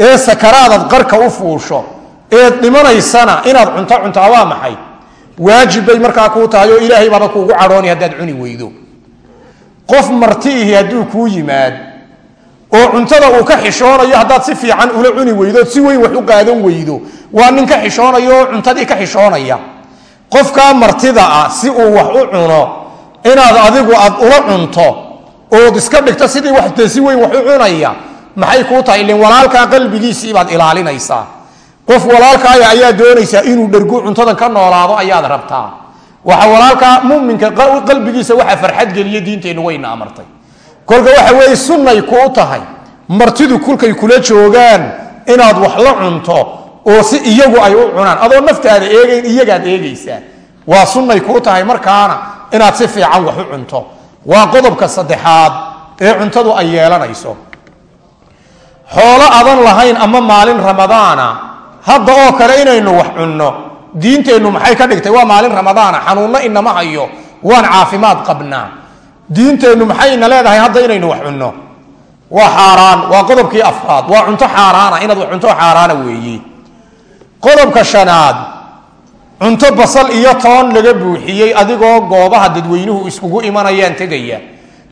Speaker 1: ee sakaraadaad qarka u fuusho eed dhimanaysana inaad cunto cuntaa waa maxay? Waajib bay markaa kuu tahay oo ilaahay baaba kuugu cadhooni haddaad cuni weydo. Qof martiihi hadduu kuu yimaad oo cuntada uu ka xishoonayo haddaad si fiican ula cuni weydo si weyn wax u qaadan weydo. Waa nin ka xishoonayo oo cuntadii ka xishoonaya. Qofkaa martida ah si uu wax u cuno inaad adigu aad ula cunto ood iska dhigto sidii waxte si weyn wax u cunaya maxay kuu tahay? Ilin walaalkaa qalbigiisii baad ilaalinaysaa. Qof walaalkaaya ayaa doonaysaa inuu dhergu cuntadan ka noolaado ayaad rabtaa. Waxa walaalkaa muminka qalbigiisa waxa farxad geliya diinteennu wayna amartay kolka waxa weeye sunnay kuu tahay martidu kulkay kula joogaan inaad wax la cunto oo si iyagu ay u cunaan. Adoo naftaada eegayn iyagaad eegaysaa. Waa sunnay kuu tahay markaana inaad si fiican wax u cunto. Waa qodobka saddexaad ee cuntadu ay yeelanayso. Xoolo adan lahayn ama maalin ramadaana hadda oo kale inaynu wax cunno diinteennu maxay ka dhigtay? Waa maalin ramadaana xanuunno inama hayo waan caafimaad qabnaa diinteennu maxayna leedahay hadda inaynu wax cunno? Waa xaaraan waa qodobkii afraad waa cunto xaaraana inaad wax cunto xaaraana weeye qodobka shanaad cunto basal iyo toon laga buuxiyey adigoo goobaha dadweynuhu iskugu imanayaan tegaya.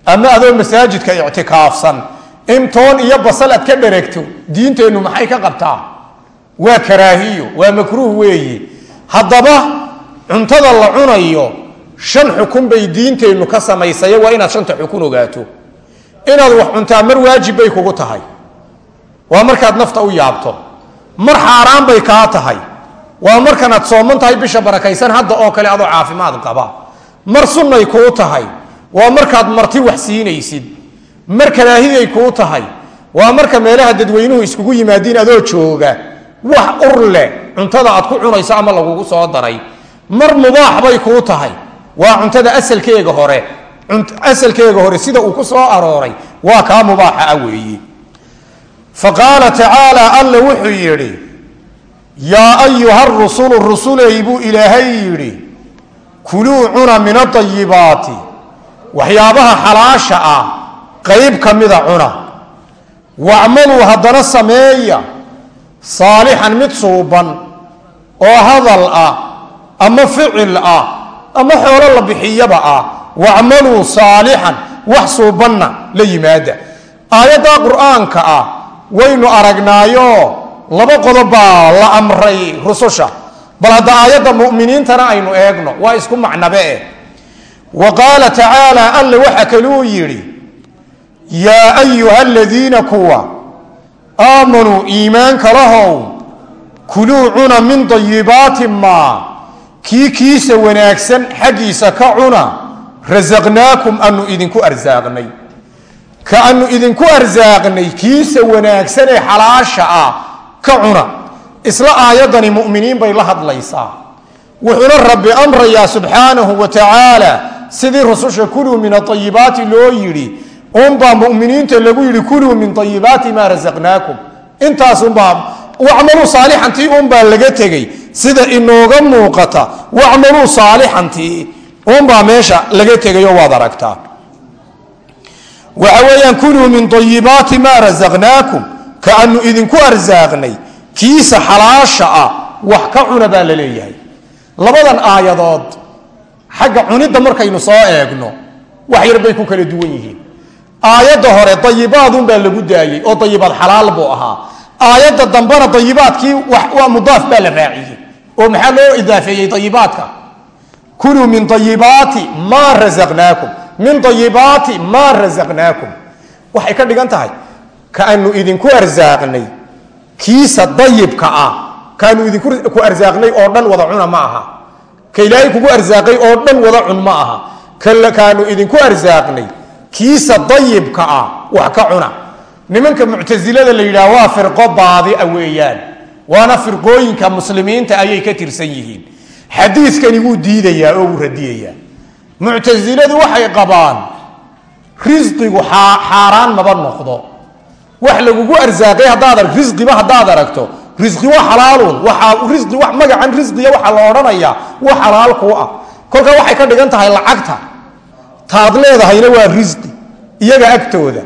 Speaker 1: Ama adoo masaajidka ictikaafsan in toon iyo basal aad ka dheregto diinteennu maxay ka qabtaa? Waa karaahiyo waa makruuh weeye haddaba cuntada la cunayo shan xukun bay diinteennu ka samaysaye waa inaad shanta xukun ogaato. Inaad wax cuntaa mar waajib bay kugu tahay. Waa markaad nafta u yaabto. Mar xaaraan bay kaa tahay. Waa markanaad sooman tahay bisha barakaysan hadda oo kale adoo caafimaad qaba. Mar sunnay kuu tahay. Waa markaad marti wax siinaysid. Mar karaahiday kuu tahay. Waa marka meelaha dadweynuhu iskugu yimaadiin adoo jooga. Wax ur leh cuntada aad ku cunayso ama lagugu soo daray. Mar mubaax bay kuu tahay waa cuntada asalkeega hore. Asalkeega hore sida uu ku soo arooray waa kaa mubaaxa ah weeye fa qaala tacaala alla wuxuu yidhi yaa ayuha rusulu rusuley buu ilaahay yidhi kuluu cuna min adayibaati waxyaabaha xalaasha ah qayb ka mida cuna. Wacmaluu haddana sameeya saalixan mid suuban oo hadal ah ama ficil ah ama xoolo la bixiyaba ah wacmaluu saalixan wax suubanna la yimaada. Aayaddaa qur'aanka ah waynu aragnaayo laba qodob baa la amray rususha. Bal hadda aayadda muminiintana aynu eegno waa isku macnabe. Eh wa qaala tacaala alle waxa kaluu yidhi yaa ayuha aladiina kuwa aamanuu iimaanka lahow kuluu cuna min dayibaati maa kii kiisa wanaagsan xaggiisa ka cuna rasaqnaakum anu idinku arsaaqnay. Ka anu idinku arsaaqnay kiisa wanaagsan ee xalaasha ah ka cuna. Isla aayadani muminiin bay la hadlaysaa. Wuxuuna rabbi amrayaa subxaanahu wa tacaala sidii rususha kuluu min aayibaati loo yidhi unbaa muminiinta lagu yidhi kuluu min ayibaati maa rasaqnaakum intaasunbaa wacmaluu saalixantii unbaa laga tegey sida inooga muuqata wacmaluu saalixantii unbaa meesha laga tegayo waad aragtaa. Waxa weeyaan kuluu min ayibaati maa rasaqnaakum kaanu idinku arsaaqnay kiisa xalaasha ah wax ka cuna baa la leeyahay. Labadan aayadood xagga cunidda markaynu soo eegno wax yar bay ku kala duwan yihiin. Aayadda hore dayibaadunbaa lagu daayey oo dayibaad xalaal buu ahaa aayadda dambena dayibaadkii waa mudaaf baa la raaciyey oo maxaa loo idaafeeyey dayibaadka kuluu min ayibaati maa rasaqnaakum min ayibaati maa rasaqnaakum waxay ka dhigan tahay kaanu idinku arsaaqnay kiisa dayibka ah kaanu idinku arsaaqnay oo dhan wada cuna ma aha. Ka ilaahay kugu arsaaqay oo dhan wada cun ma aha. Kaanu idinku arsaaqnay kiisa dayibka ah wax ka cuna nimanka muctasilada la yidhaah waa firqo baadia weeyaan. Waana firqooyinka muslimiinta ayay ka tirsan yihiin. Xadiiskani wuu diidayaa oo wuu radiyayaa. Muctasiladu waxay qabaan risqigu xaaraan maba noqdo. Wax lagugu arsaaqay haddaad risqiba haddaad aragto risqi waa xalaalun waxaa risqi wax magacan risqiya waxaa la odhanayaa wax xalaal kuu ah. Kolkaa waxay ka dhigan tahay lacagta. Taad leedahayna waa risqi iyaga agtooda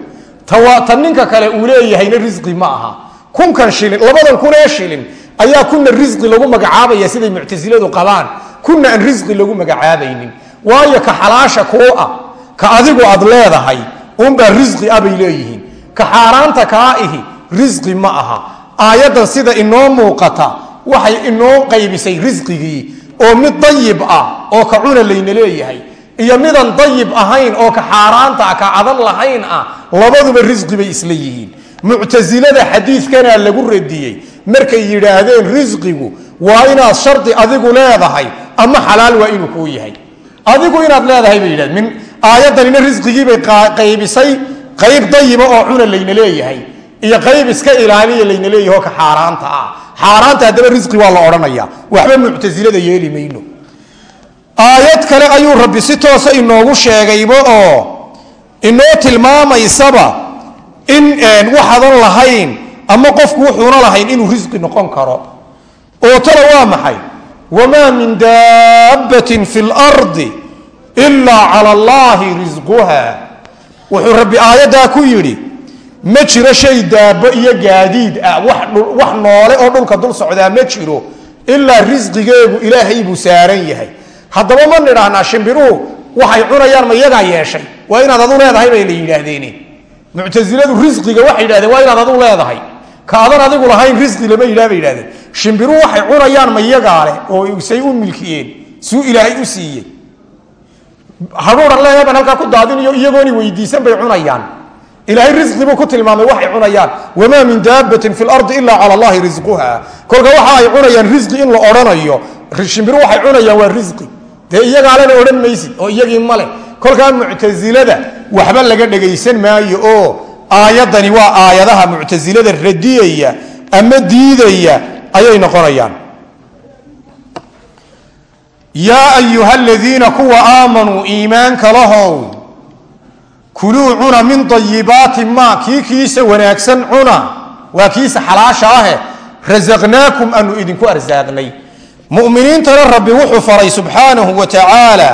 Speaker 1: ta ninka kale uu leeyahayna risqi ma aha. Kunkan shilin labadan kun ee shilin ayaa kuna risqi lagu magacaabaya siday muctasiladu qabaan. Kuna aan risqi lagu magacaabaynin. Waayo ka xalaasha kuu ah ka adigu aad leedahay unbaa risqi ah bay leeyihiin. Ka xaaraanta kaa ihi risqi ma aha. Aayaddan sida inoo muuqata waxay inoo qaybisay risqigii oo mid dayib ah oo ka cuna layna leeyahay iyo midaan dayib ahayn oo ka xaaraanta ah ka cadan lahayn ah labaduba risqi bay isla yihiin. Muctasilada xadiidkanaa lagu radiyey markay yidhaahdeen risqigu waa inaad shardi adigu leedahay ama xalaal waa inuu kuu yahay. Adigu inaad leedahay bay yidhahdeen min aayaddanina risqigiibay qaybisay qayb dayiba oo cuna layna leeyahay iyo qayb iska ilaaliya layna leeyahay oo ka xaaraanta ah. Xaaraanta haddaba risqi waa la odhanaya waxba muctasilada yeeli mayno aayad kale ayuu rabbi si toosa inoogu sheegayba oo inoo tilmaamaysaba in waxaadan lahayn ama qofku wuxuuna lahayn inuu risqi noqon karo. Oo tala waa maxay? Wamaa min daabbatin fi lardi ilaa cala allaahi risquha. Wuxuu rabbi aayaddaa ku yidhi ma jiro shay daabo iyo gaadiid ah wax noole oo dhulka dul socdaa ma jiro ilaa risqigeegu ilaahay buu saaran yahay haddaba ma nidhaahnaa shimbiruhu waxay cunayaan ma iyagaa yeeshay? Waa inaad adu leedahay bay la yidhaahdeen muctasiladu risqiga waxay yidhahdeen waa inaad adu leedahay. Ka adigu lahayn risqi lama yidhaha bay yidhahdeen shimbiruhu waxay cunayaan ma iyagaa leh oo say u milkiyeen suu ilaahay u siiyey hadhuuran leeyahay baan halkaa ku daadinayo iyagooni weydiisan bay cunayaan. Ilaahay risqi buu ku tilmaamay waxay cunayaan. Wamaa min daabbatin fi lardi ila cala allahi risquha kolka waxa ay cunayaan risqi in la odhanayo shimbiru waxay cunayaan waa risqi dee iyagaalena odhan maysid oo iyagii male kolkaa muctasilada waxba laga dhegaysan maayo oo aayaddani waa aayadaha muctasilada radiyaya ama diidaya ayay noqonayaan. Yaa ayuha aladiina kuwa aamanuu iimaanka lahow kuluu cuna min dayibaati maa kii kiisa wanaagsan cuna waa kiisa xalaasha ahe. Rasaqnaakum aanu idinku arsaaqnay muminiintana rabbi wuxuu faray subxaanahu wa tacaala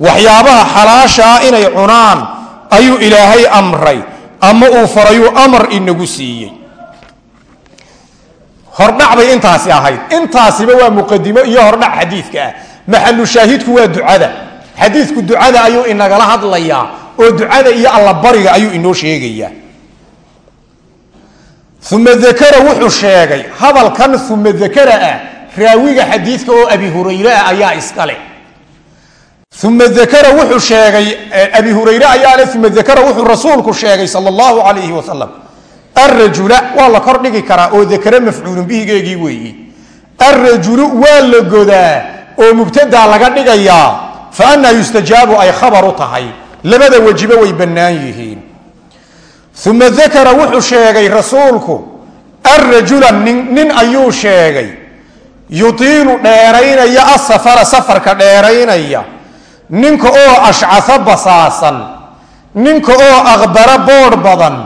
Speaker 1: waxyaabaha xalaasha ah inay cunaan ayuu ilaahay amray ama uu farayuu amar inagu siiyey. Hordhac bay intaasi ahayd. Intaasiba waa muqadimo iyo hordhac xadiidka ah. Maxalu shaahidku waa ducada. Xadiidku ducada ayuu inagala hadlayaa oo ducada iyo allabariga ayuu inoo sheegayaa uma dakara wuxuu sheegay hadalkan uma dakara ah raawiga xadiidka oo abi hurayre ah ayaa iskale uma dakara wuxuu sheegay abi hurayre ayaa le uma dakara wuxuu rasuulku sheegay sal allahu calayhi wasalam arajula waa la kor dhigi karaa oo dakare mafcuulun bihigeegii weeyi. Arajulu waa la godaa oo mubtadaa laga dhigayaa fa anaa yustajaabu ay khabar u tahay. Labada wejiba way bannaan yihiin. Uma dakara wuxuu sheegay rasuulku arajula nin ayuu sheegay yutiilu dheeraynaya asafara safarka dheeraynaya. Ninka oo ashcasa basaasan ninka oo aqbara boodh badan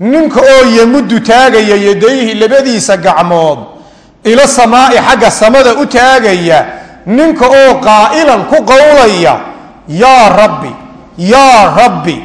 Speaker 1: ninka oo yamuddu taagaya yadayhi labadiisa gacmood ila samaai xagga samada u taagaya ninka oo qaa'ilan ku qowlaya yaa rabbi yaa rabbi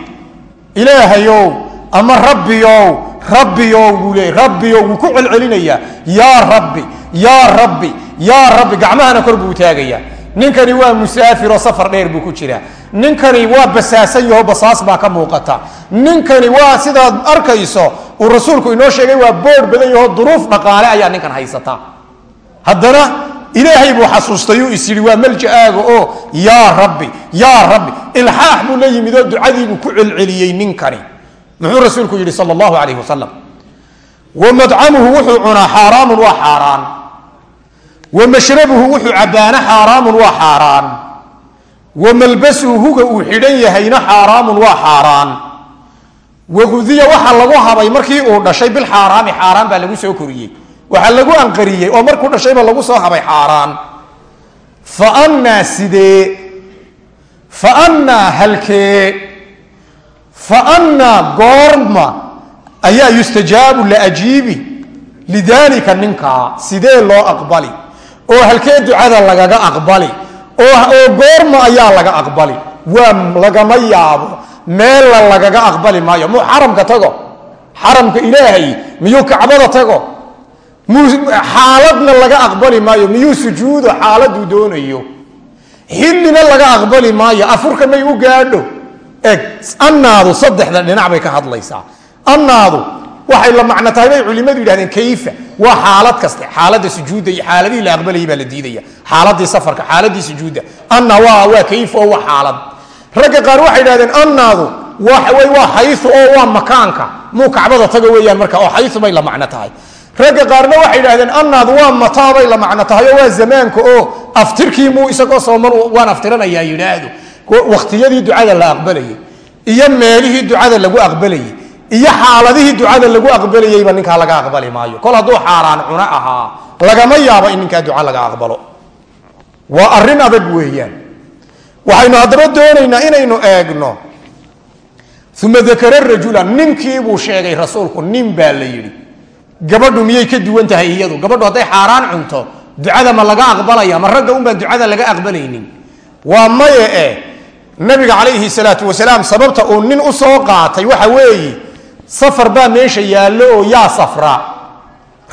Speaker 1: ilaahayow ama rabbiyow rabbiyow buu leey rabbiyow wuu ku celcelinayaa yaa rabbi yaa rabbi yaa rabbi gacmahana kor buu taagaya. Ninkani waa musaafiroo safar dheer buu ku jiraa ninkani waa basaasan yaho basaas baa ka muuqata. Ninkani waa sidaad arkayso uu rasuulku inoo sheegay waa boodh badan yaho duruuf dhaqaale ayaa ninkan haysata. Haddana ilaahay buu xasuustayuu is yidhi waa malja'aaga oo yaa rabbi yaa rabbi ilxaax buu la yimid oo ducadiibuu ku celceliyey ninkani muxuu rasuulku yidhi sal allahu calayh wasalam wa madcamuhu wuxuu cunaa xaaraamun waa xaaraan. Wa mashrabuhu wuxuu cabbaana xaaraamun waa xaaraan. Wa malbasuhu huga uu xidhan yahayna xaaraamun waa xaaraan. Waqudiya waxaa lagu habay markii uu dhashay bilxaaraami xaaraan baa lagu soo koriyey. Waxaa lagu anqariyey oo markuu dhashayba lagu soo habay xaaraan. Fa annaa sidee? Fa annaa halkee fa annaa goorma ayaa yustajaabu la ajiibi lidaalika ninkaa sidee loo aqbali? Oo halkee ducada lagaga aqbali? Oo goorma ayaa laga aqbali? Waa lagama yaabo. Meella lagaga aqbali maayo. Muu xaramka tago? Xaramka ilaahay miyuu kacbada tago? Xaaladna laga aqbali maayo? Miyuu sujuudo xaaladuu doonayo? Xillina laga aqbali maayo? Afurka may u gaadho eg annaadu saddexda dhinac bay ka hadlaysaa. Annaadu waxay la macno tahay bay culimadu yidhahdeen kayfa? Waa xaalad kaste. Xaalada sujuudda iyo xaaladihii la aqbalayay baa la diidaya. Xaaladii safarka xaaladii sujuudda. Anna waa waa kayfa oo waa xaalad. Ragga qaar waxay yidhahdeen annaadu waxawey waa xayu oo waa makaanka. Muu kacbada taga weeyaan marka oo xayu bay la macno tahay ragga qaarna waxay yidhahdeen annaadu waa mataabay la macno tahay oo waa zamaanka oo aftirkii muu isagoo sooman waan aftiranayaa yidhaahdo wakhtiyadii ducada la aqbalayay iyo meelihii ducada lagu aqbalayay iyo xaaladihii ducada lagu aqbalayeyba ninkaa laga aqbali maayo. Kol hadduu xaaraan cuno ahaa lagama yaabo in ninkaa duca laga aqbalo. Waa arrin adag weeyaan. Waxaynu haddaba doonaynaa inaynu eegno uma dakara rajula ninkiibuu sheegay rasuulku nin baa la yidhi gabadhu miyay ka duwan tahay iyadu? Gabadhu hadday xaaraan cunto ducada ma laga aqbalaya? Ma ragga unbaan ducada laga aqbalaynin? Waa maye e nabiga calayhi salaatu wasalaam sababta uu nin u soo qaatay waxa weeye safar baa meesha yaallo oo yaa safra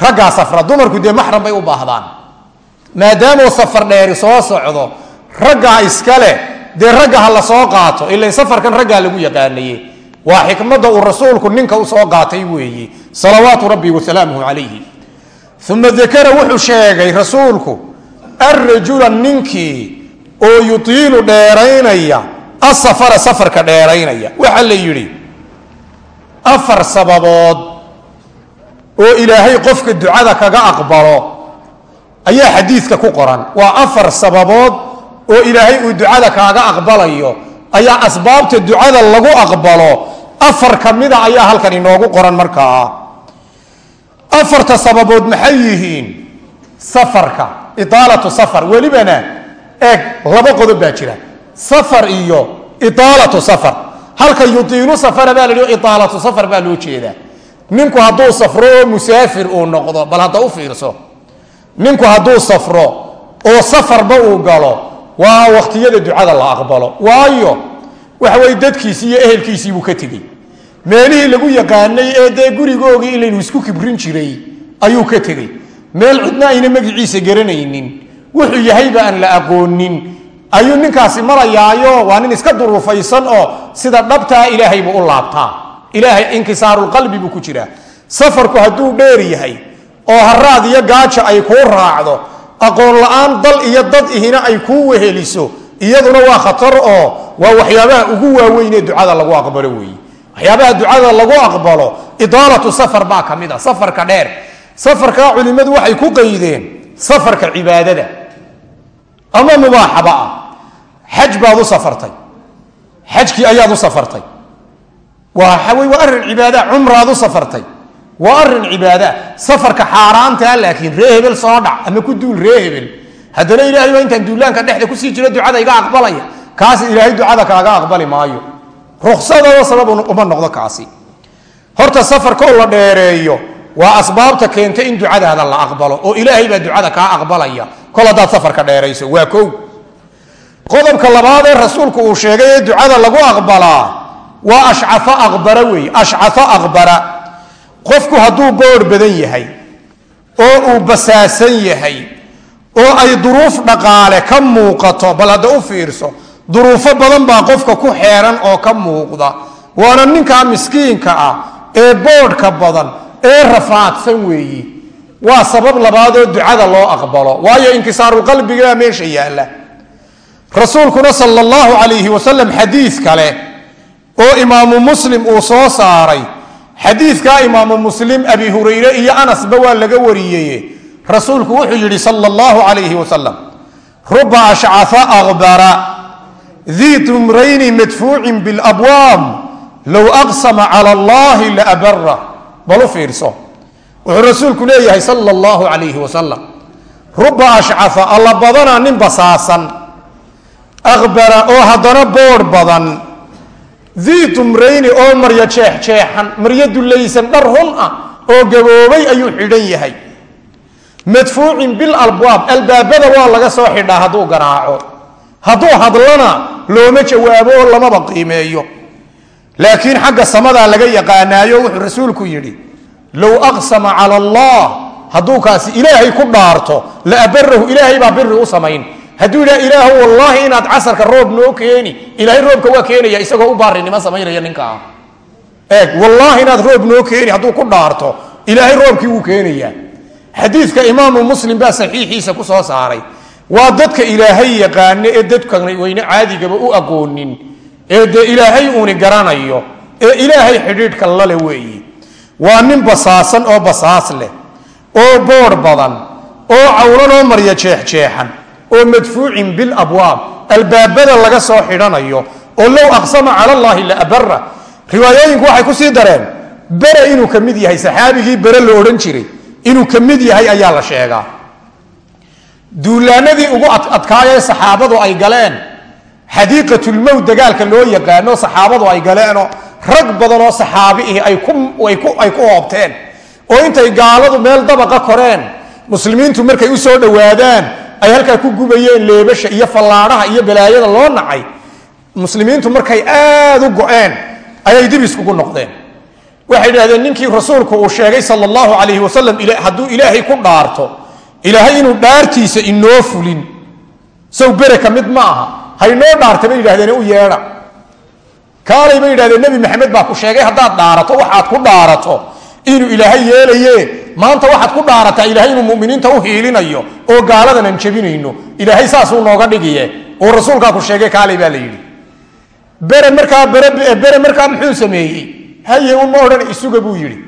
Speaker 1: raggaa safra dumarku dee maxram bay u baahdaan. Maadaamoo safar dheeri soo socdo raggaa iskale dee ragga ha la soo qaato ilan safarkan raggaa lagu yaqaanaye waa xikmadda uu rasuulku ninka u soo qaatay weeye salawaatu rabbi wasalaamuhu calayhi uma dakara wuxuu sheegay rasuulku arrajula ninkii oo yutiilu dheeraynaya asafara safarka dheeraynaya. Waxaa la yidhi afar sababood oo ilaahay qofka ducada kaga aqbalo ayaa xadiidka ku qoran. Waa afar sababood oo ilaahay uu ducada kaaga aqbalayo ayaa asbaabta ducada lagu aqbalo. Afar ka mida ayaa halkan inoogu qoran markaa. Afarta sababood maxay yihiin? Safarka itaalatu safar welibana eeg laba qodob baa jira. Safar iyo itaalatu safar. Halka yutiilu safara baa la yidhi itaalatu safar baa loo jeedaa. Ninku hadduu safro oo musaafir uu noqdo bal hadda u fiirso. Ninku hadduu safro oo safarba uu galo waa wakhtiyada ducada la aqbalo. Waayo waxa weye dadkiisii iyo ehelkiisii buu ka tegey. Meelihii lagu yaqaanay ee dee gurigoogii ilaynu isku kibrin jiray ayuu ka tegey. Meel cidna ayna magiciisa garanaynin wuxuu yahayba aan la aqoonin. Ayuu ninkaasi marayaayo waa nin iska duruufaysan oo sida dhabtaa ilaahay buu u laabtaa. Ilaahay inkisaarulqalbi buu ku jiraa. Safarku hadduu dheer yahay oo haraad iyo gaaja ay kuu raacdo aqoon la'aan dal iyo dad ihina ay kuu weheliso iyaduna waa khatar oo waa waxyaabaha ugu waaweyn ee ducada lagu aqbalo weeye waxyaabaha ducada lagu aqbalo idaalatu safar baa ka mid a safarka dheer. Safarkaa culimmadu waxay ku qaydeen safarka cibaadada ama mubaaxaba ah. Xaj baad u safartay. Xajkii ayaad u safartay. Waa waa arrin cibaada cumraad u safartay. Waa arrin cibaada safarka xaaraantaa laakiin ree hebel soo dhac ama ku duul ree hebel. Haddana ilahay baa intaan duulaanka dhexda ku sii jiro ducada iga aqbalaya. Kaas ilaahay ducada kaaga aqbali maayo. Ruksadaba sabab uma noqdo kaasi. Horta safarkoo la dheereeyo waa asbaabta keenta in ducadaada la aqbalo oo ilaahay baa ducada kaa aqbalaya kol haddaad safarka dheerayso waa kow. Qodobka labaad ee rasuulku uu sheegay ee ducada lagu aqbalaa waa ashcafo aqbara weeye ashcafo aqbara. Qofku hadduu boor badan yahay oo uu basaasan yahay oo ay duruuf dhaqaale ka muuqato bal hadda u fiirso duruufo badan baa qofka ku xeeran oo ka muuqda. Waana ninkaa miskiinka ah ee boodhka badan ee rafaadsan weeyi waa sabab labaadoo ducada loo aqbalo. Waayo inkisaarulqalbigaa meesha yaalla. Rasuulkuna sala allahu calayhi wasalam xadiid kale oo imaamu muslim uu soo saaray. Xadiidkaa imaamu muslim abi hurayre iyo anasba waa laga wariyeye. Rasuulku wuxuu yidhi sala allahu calayhi wasalam ruba ashcafa aqbara dii tumrayni madfuucin bilabwaab low aqsama cala allahi la abara bal u fiirso wuxuu rasuulku leeyahay sala allahu calayhi wasalam ruba ashcafa alla badanaa nin basaasan aqbara oo haddana boodh badan dii tumrayni oo maryo jeexjeexan maryo dulaysan dhar hun ah oo gaboobay ayuu xidhan yahay. Madfuucin bilalbwaab albaabada waa laga soo xidhaa hadduu garaaco. Hadduu hadlana looma jawaabo oo lamaba qiimeeyo. Laakiin xagga samadaa laga yaqaanaayo wuxuu rasuulku yidhi low aqsama cala allah. Hadduu kaasi ilaahay ku dhaarto la abarahu ilaahay baa biri u samayn. Hadduu yidhaha ilaahu wallaahi inaad casarka roob noo keeni. Ilaahay roobka waa keenaya isagoo u baarinimo samaynaya ninkaa eeg wallaahi inaad roob noo keeni hadduu ku dhaarto ilaahay roobkii wuu keenayaa xadiidka imaamu muslim baa saxiixiisa ku soo saaray. Waa dadka ilaahay yaqaano ee dadkan weyne caadigaba u aqoonin ee dee ilaahay uuni garanayo ee ilaahay xidhiidhka lale weeye waa nin basaasan oo basaas leh oo boodh badan oo cawlan oo marya jeexjeexan oo madfuucin bilabwaab albaabada laga soo xidhanayo oo low aqsama cala allaahi la abara riwaayooyinku waxay ku sii dareen bere inuu ka mid yahay saxaabigii bere la odhan jiray inuu ka mid yahay ayaa la sheegaa. Duulaanadii ugu adkaayee saxaabadu ay galeen xadiiqatulmowt dagaalka loo yaqaano saxaabadu ay galeenoo rag badan oo saxaabi ihi ay ku hoobteen. Oo intay gaaladu meel dabaqa koreen muslimiintu markay u soo dhowaadaan ay halkaa ku gubayeen leebasha iyo fallaadhaha iyo balaayada loo nacay muslimiintu markay aad u go-een ayay dib iskugu noqdeen. Waxay idhahdeen ninkii rasuulku uu sheegay sal allahu calayhi wasalam hadduu ilaahay ku dhaarto ilaahay inuu dhaartiisa inoo fulin sow bere ka mid ma aha haynoo dhaarta bay yidhahdeen u yeedha kaalay bay yidhahdeen nebi maxamed baa ku sheegay haddaad dhaarato waxaad ku dhaarato. Inuu ilaahay yeelaye maanta waxaad ku dhaarataa ilaahay inuu muminiinta u hiilinayo oo gaaladan aan jebinayno ilaahay saasuu nooga dhigiye oo rasuulkaa ku sheegay kaalay baa la yidhi. Bere markaa bere markaa muxuu sameeyey? Haye un ma odhan isuga buu yidhi.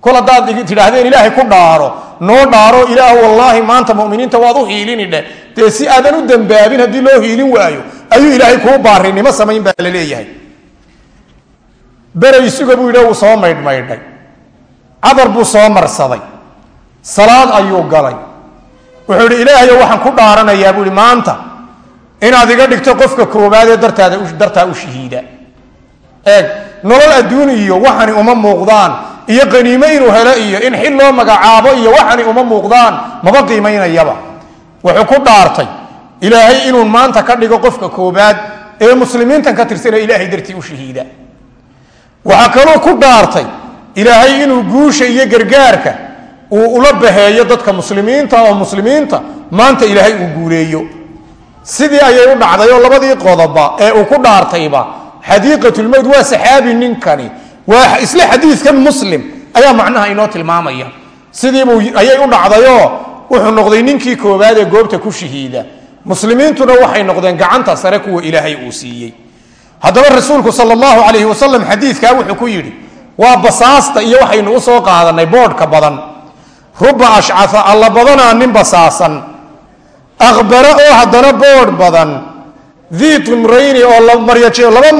Speaker 1: Kol haddaad tidhaahdeen ilaahay ku dhaaro noo dhaaro ilaah wallaahi maanta muminiinta waad u hiilini dheh dee si aadan u dambaabin haddii loo hiilin waayo ayuu ilaahay kuu baarinimo samayn baa la leeyahay bere isuga buu yidhi wuu soo maydhmaydhay cadar buu soo marsaday. Salaad ayuu galay. Wuxuu idhi ilaahayo waxaan ku dhaaranayaa buu ihi maanta inaad iga dhigto qofka koobaad ee dartaada dartaa u shahiida. Eeg nolol adduun iyo waxani uma muuqdaan iyo qaniimo inuu helo iyo in xil loo magacaabo iyo waxani uma muuqdaan maba qiimaynayaba. Wuxuu ku dhaartay ilaahay inuu maanta ka dhigo qofka koobaad ee muslimiintan ka tirsana ilaahay dartii u shahiida waxaa kaloo ku dhaartay ilaahay inuu guusha iyo gargaarka uu ula baheeyo dadka muslimiinta oo muslimiinta maanta ilaahay uu guuleeyo. Sidii ayay u dhacday oo labadii qodoba ee uu ku dhaartayba xadiiqatulmowt waa saxaabi ninkani. Waa isla xadiidkan muslim ayaa macnaha inoo tilmaamaya. Sidiibuu ayay u dhacdayoo wuxuu noqday ninkii koowaad ee goobta ku shahiida. Muslimiintuna waxay noqdeen gacanta sare kuwa ilaahay uu siiyey haddaba rasuulku sal allahu calayhi wasalam xadiidkaa wuxuu ku yidhi waa basaasta iyo waxaynu u soo qaadanay boodhka badan. Ruba ashcafa alla badanaa nin basaasan. Aqbara oo haddana boodh badan. Dii tumrayni oo laba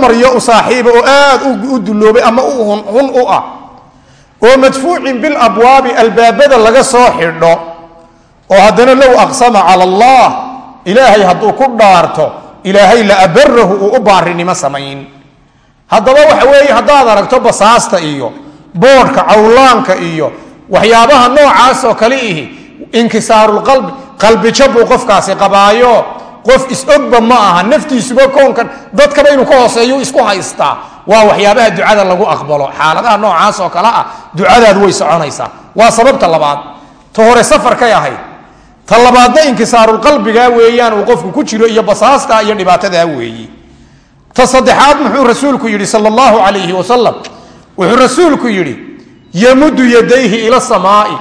Speaker 1: maryo u saaxiiba oo aad u dulloobay ama hun u ah. Oo madfuucin bilabwaabi albaabada laga soo xidho. Oo haddana low aqsama cala allah ilaahay hadduu ku dhaarto ilaahay la abarahu uu u baarinimo samayn. Haddaba waxa weeye haddaad aragto basaasta iyo boodhka cawlaanka iyo waxyaabaha noocaasoo kale ihi inkisaarulqalbi qalbijabuu qofkaasi qabaayo qof is-ogba ma aha naftiisuba koonkan dadkaba inuu ka hooseeyo isku haystaa waa waxyaabaha ducada lagu aqbalo. Xaaladaha noocaas oo kale ah ducadaadu way soconaysaa. Waa sababta labaad. Ta hore safarkay ahayd ta labaadna inkisaarulqalbigaa weeyaan uu qofku ku jiro iyo basaastaa iyo dhibaatadaa weeye ta saddexaad muxuu rasuulku yidhi sal allahu calayhi wasalam wuxuu rasuulku yidhi yamudu yadayhi ila samaai.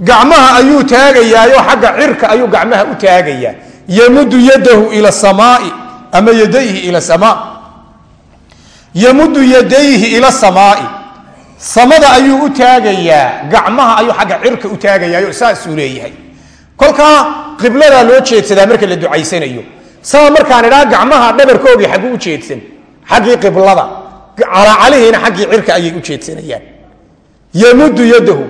Speaker 1: Gacmaha ayuu taagayaayo xagga cirka ayuu gacmaha u taagayaa. Yamudu yadahu ila samaai ama yadayhi ila samaa. Yamudu yadayhi ila samaai. Samada ayuu u taagayaa gacmaha ayuu xagga cirka u taagayaayo saasuu leeyahay kolkaa qibladaa loo jeedsadaa marka la ducaysanayo. Saa markaan idhaa gacmaha dhabarkoogii xagguu u jeedsan xaggii qiblada calaacalihiina xaggii cirka ayay u jeedsanayaan. Yamudu yadahu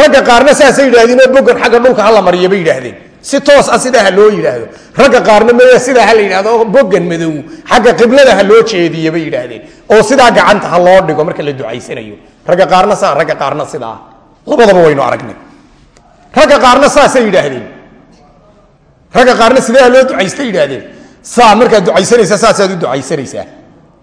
Speaker 1: ragga qaarna saasay yidhahdeen oo bogan xagga dhulka hala mariya yidhaahdeen. Si toos ah sidaa ha loo yidhaahdo. Ragga qaarna m sidaa ha la yidhahdo oo bogan madow. Xagga qiblada ha loo jeediya yidhaahdeen. Oo sidaa gacanta ha loo dhigo marka la ducaysanayo. Ragga qaarna saa ragga qaarna sidaa. Labadaba waynu aragnay ragga qaarna saasay yidhaahdeen. Ragga qaarna sidaa loo ducaysta yidhaahdeen. Saa markaad ducaysanaysaa saasaad u ducaysanaysaa.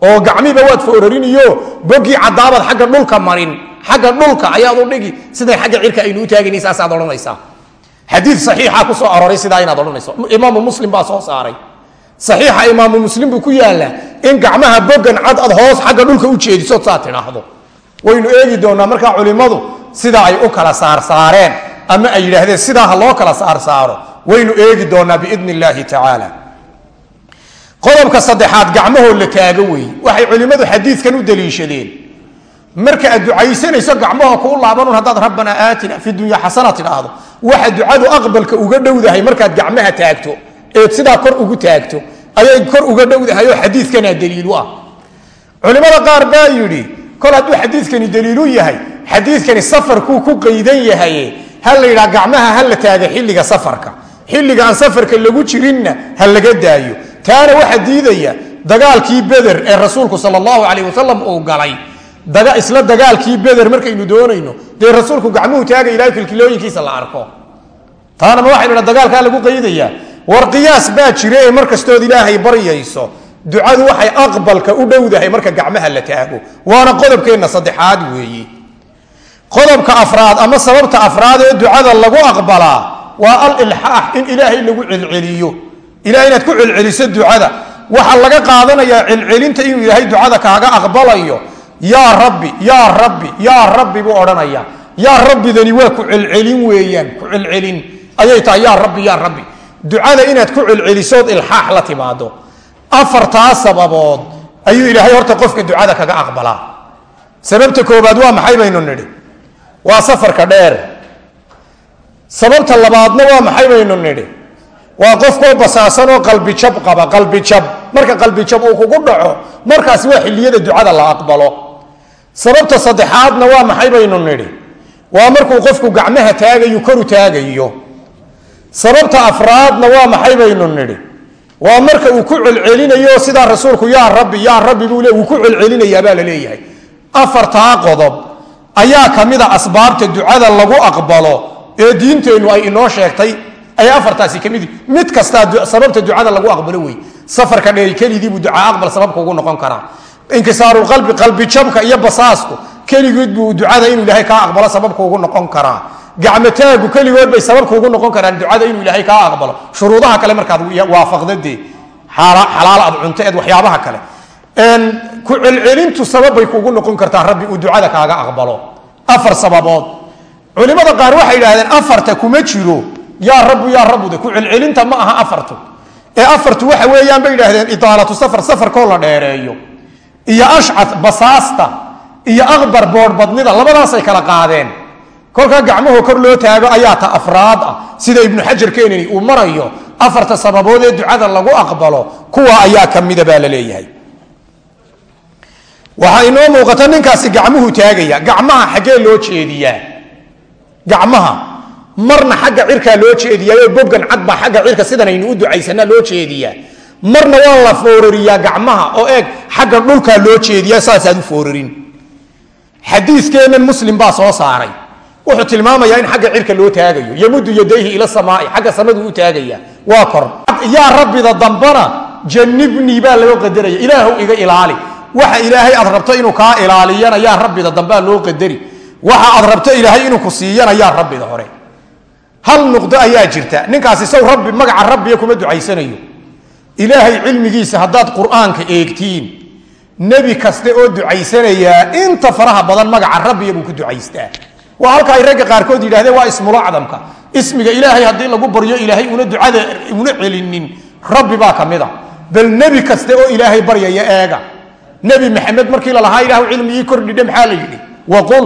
Speaker 1: Oo gacmihiba waad foorariniyo boggii cadaabaad xagga dhulka marin. Xagga dhulka ayaad u dhigi siday xagga cirka aynu u taagani saasaad odhanaysaa. Xadii saxiixa ku soo aroray sidaa inaad odhanayso. Imaamu muslim baa soo saaray. Saxiixa imaamu muslim buu ku yaallaa in gacmaha bogan cad ad hoos xagga dhulka u jeediso saa tidhaahdo. Waynu eegi doonaa markaa culimmadu sida ay u kala saarsaareen ama ay yidhaahdeen sidaa ha loo kala saarsaaro waynu eegi doonaa biidn illaahi tacaala. Qodobka saddexaad gacmahoo la taago weeye waxay culimmadu xadiidkan u daliishadeen marka aad ducaysanayso gacmaha kuu laabanun haddaad rabbanaa aatina fi dunya xasana tidhaahdo. Waxa ducadu aqbalka uga dhowdahay markaad gacmaha taagto eed sidaa kor ugu taagto ayay kor uga dhowdahay oo xadiidkanaa daliilu ah. Culimmada qaar baa yidhi kol hadduu xadiidkani daliilu yahay xadiidkani safarkuu ku qaydan yahay ha la yidhaha gacmaha ha la taaga xilliga safarka. Xilliga aan safarka lagu jirinna ha laga daayo. Taana waxaa diidaya dagaalkii beder ee rasuulku sal allahu calayh wasalam uu galay. Isla dagaalkii beder markaynu doonayno dee rasuulku gacmuhu taaga ilahay kilkilooyinkiisa la arko. Taana ma waxaynu dha dagaalkaa lagu qaydayaa. War qiyaas baa jira ee mar kastood ilaahay baryayso. Ducadu waxay aqbalka u dhowdahay marka gacmaha la taago. Waana qodobkeenna saddexaad weeye qodobka afraad ama sababta afraad ee ducada lagu aqbalaa waa alilxaax in ilaahay lagu celceliyo. Ilahay inaad ku celceliso ducada. Waxaa laga qaadanayaa celcelinta inuu ilaahay ducada kaaga aqbalayo. Yaa rabbi yaa rabbi yaa rabbi buu odhanaya. Yaa rabbidani waa ku celcelin weeyaan ku celcelin. Ayay tahay yaa rabbi yaa rabbi. Ducada inaad ku celcelisood ilxaax la timaado. Afartaa sababood ayuu ilaahay horta qofka ducada kaga aqbalaa. Sababta koobaad waa maxay baynu nidhi waa safarka dheer. Sababta labaadna waa maxay baynu nidhi? Waa qofkoo basaasan oo qalbijab qaba qalbijab marka qalbijab uu kugu dhaco markaasi waa xilliyada ducada la aqbalo. Sababta saddexaadna waa maxay baynu nidhi? Waa markuu qofku gacmaha taagayu koru taagayo. Sababta afraadna waa maxay baynu nidhi? Waa marka uu ku celcelinayo sidaa rasuulku yaa rabbi yaa rabbi buu le uu ku celcelinayaa baa la leeyahay. Afartaa qodob ayaa ka mida asbaabta ducada lagu aqbalo ee diinteennu ay inoo sheegtay. Ay afartaasi ka midi. Mid kastaa sababta ducada lagu aqbalo wey. Safarka dheeri keligiibuu ducaa aqbal sababka ugu noqon karaa. Inkisaaruqalbi qalbijabka iyo basaasku keligood buu ducada inuu ilaahay kaa aqbalo sababka ugu noqon karaa. Gacmataagu keligood bay sababka ugu noqon karaan ducada inuu ilaahay kaa aqbalo. Shuruudaha kale markaad waafaqda dee xalaal aad cunto eed waxyaabaha kale ku celcelintu sababbay kugu noqon kartaa rabbi uu ducada kaaga aqbalo. Afar sababood. Culimada qaar waxay yidhahdeen afarta kuma jiro. Yaa rabu yaa rabude ku celcelinta ma aha afartu. Ee afartu waxa weeyaan bay yidhaahdeen idaalatu safar safarkoo la dheereeyo. Iyo ashcad basaasta iyo aqbar boodhbadnida labadaasay kala qaadeen. Kolkaa gacmaho kor loo taago ayaa ta afraad ah. Sida ibnu xajar keenani uu marayo afarta sababood ee ducada lagu aqbalo kuwa ayaa ka mida baa la leeyahay waxaa inoo muuqata ninkaasi gacmuhu taagaya. Gacmaha xaggee loo jeediyaa. Gacmaha. Marna xagga cirkaa loo jeediyaayoo bogan cad baa xagga cirka sidan aynu u ducaysanaa loo jeediyaa. Marna waa la foorariyaa gacmaha oo eeg xagga dhulkaa loo jeediyaa saasaad u foorarin. Xadiiskeennan muslim baa soo saaray. Wuxuu tilmaamayaa in xagga cirka loo taagayo. Yamudu yadayhi ila samaai. Xagga samadu u taagaya. Waa kor. Yaa rabbida dambana janibnii baa loo qadaraya. Ilaahw iga ilaali waxa ilaahay aad rabto inuu kaa ilaaliyana yaa rabbida dambaa loo qadari. Waxa aad rabto ilaahay inuu ku siiyana yaa rabbida hore. Hal nuqdo ayaa jirta. Ninkaasi saw rabbi magaca rabbiga kuma ducaysanayo. Ilaahay cilmigiisa haddaad qur'aanka eegtiin nebi kaste oo ducaysanayaa inta faraha badan magaca rabbiga buu ku ducaystaa. Waa halka ragga qaarkood yidhahdeen waa ismulacdamka ismiga ilaahay haddii lagu baryo ilaahay una ducada una celinin. Rabbi baa ka mid a. Bal nebi kaste oo ilaahay baryaya eega nebi maxamed markii lalahaa ilahu cilmigii kordhidhe maxaa la yidhi? Waqul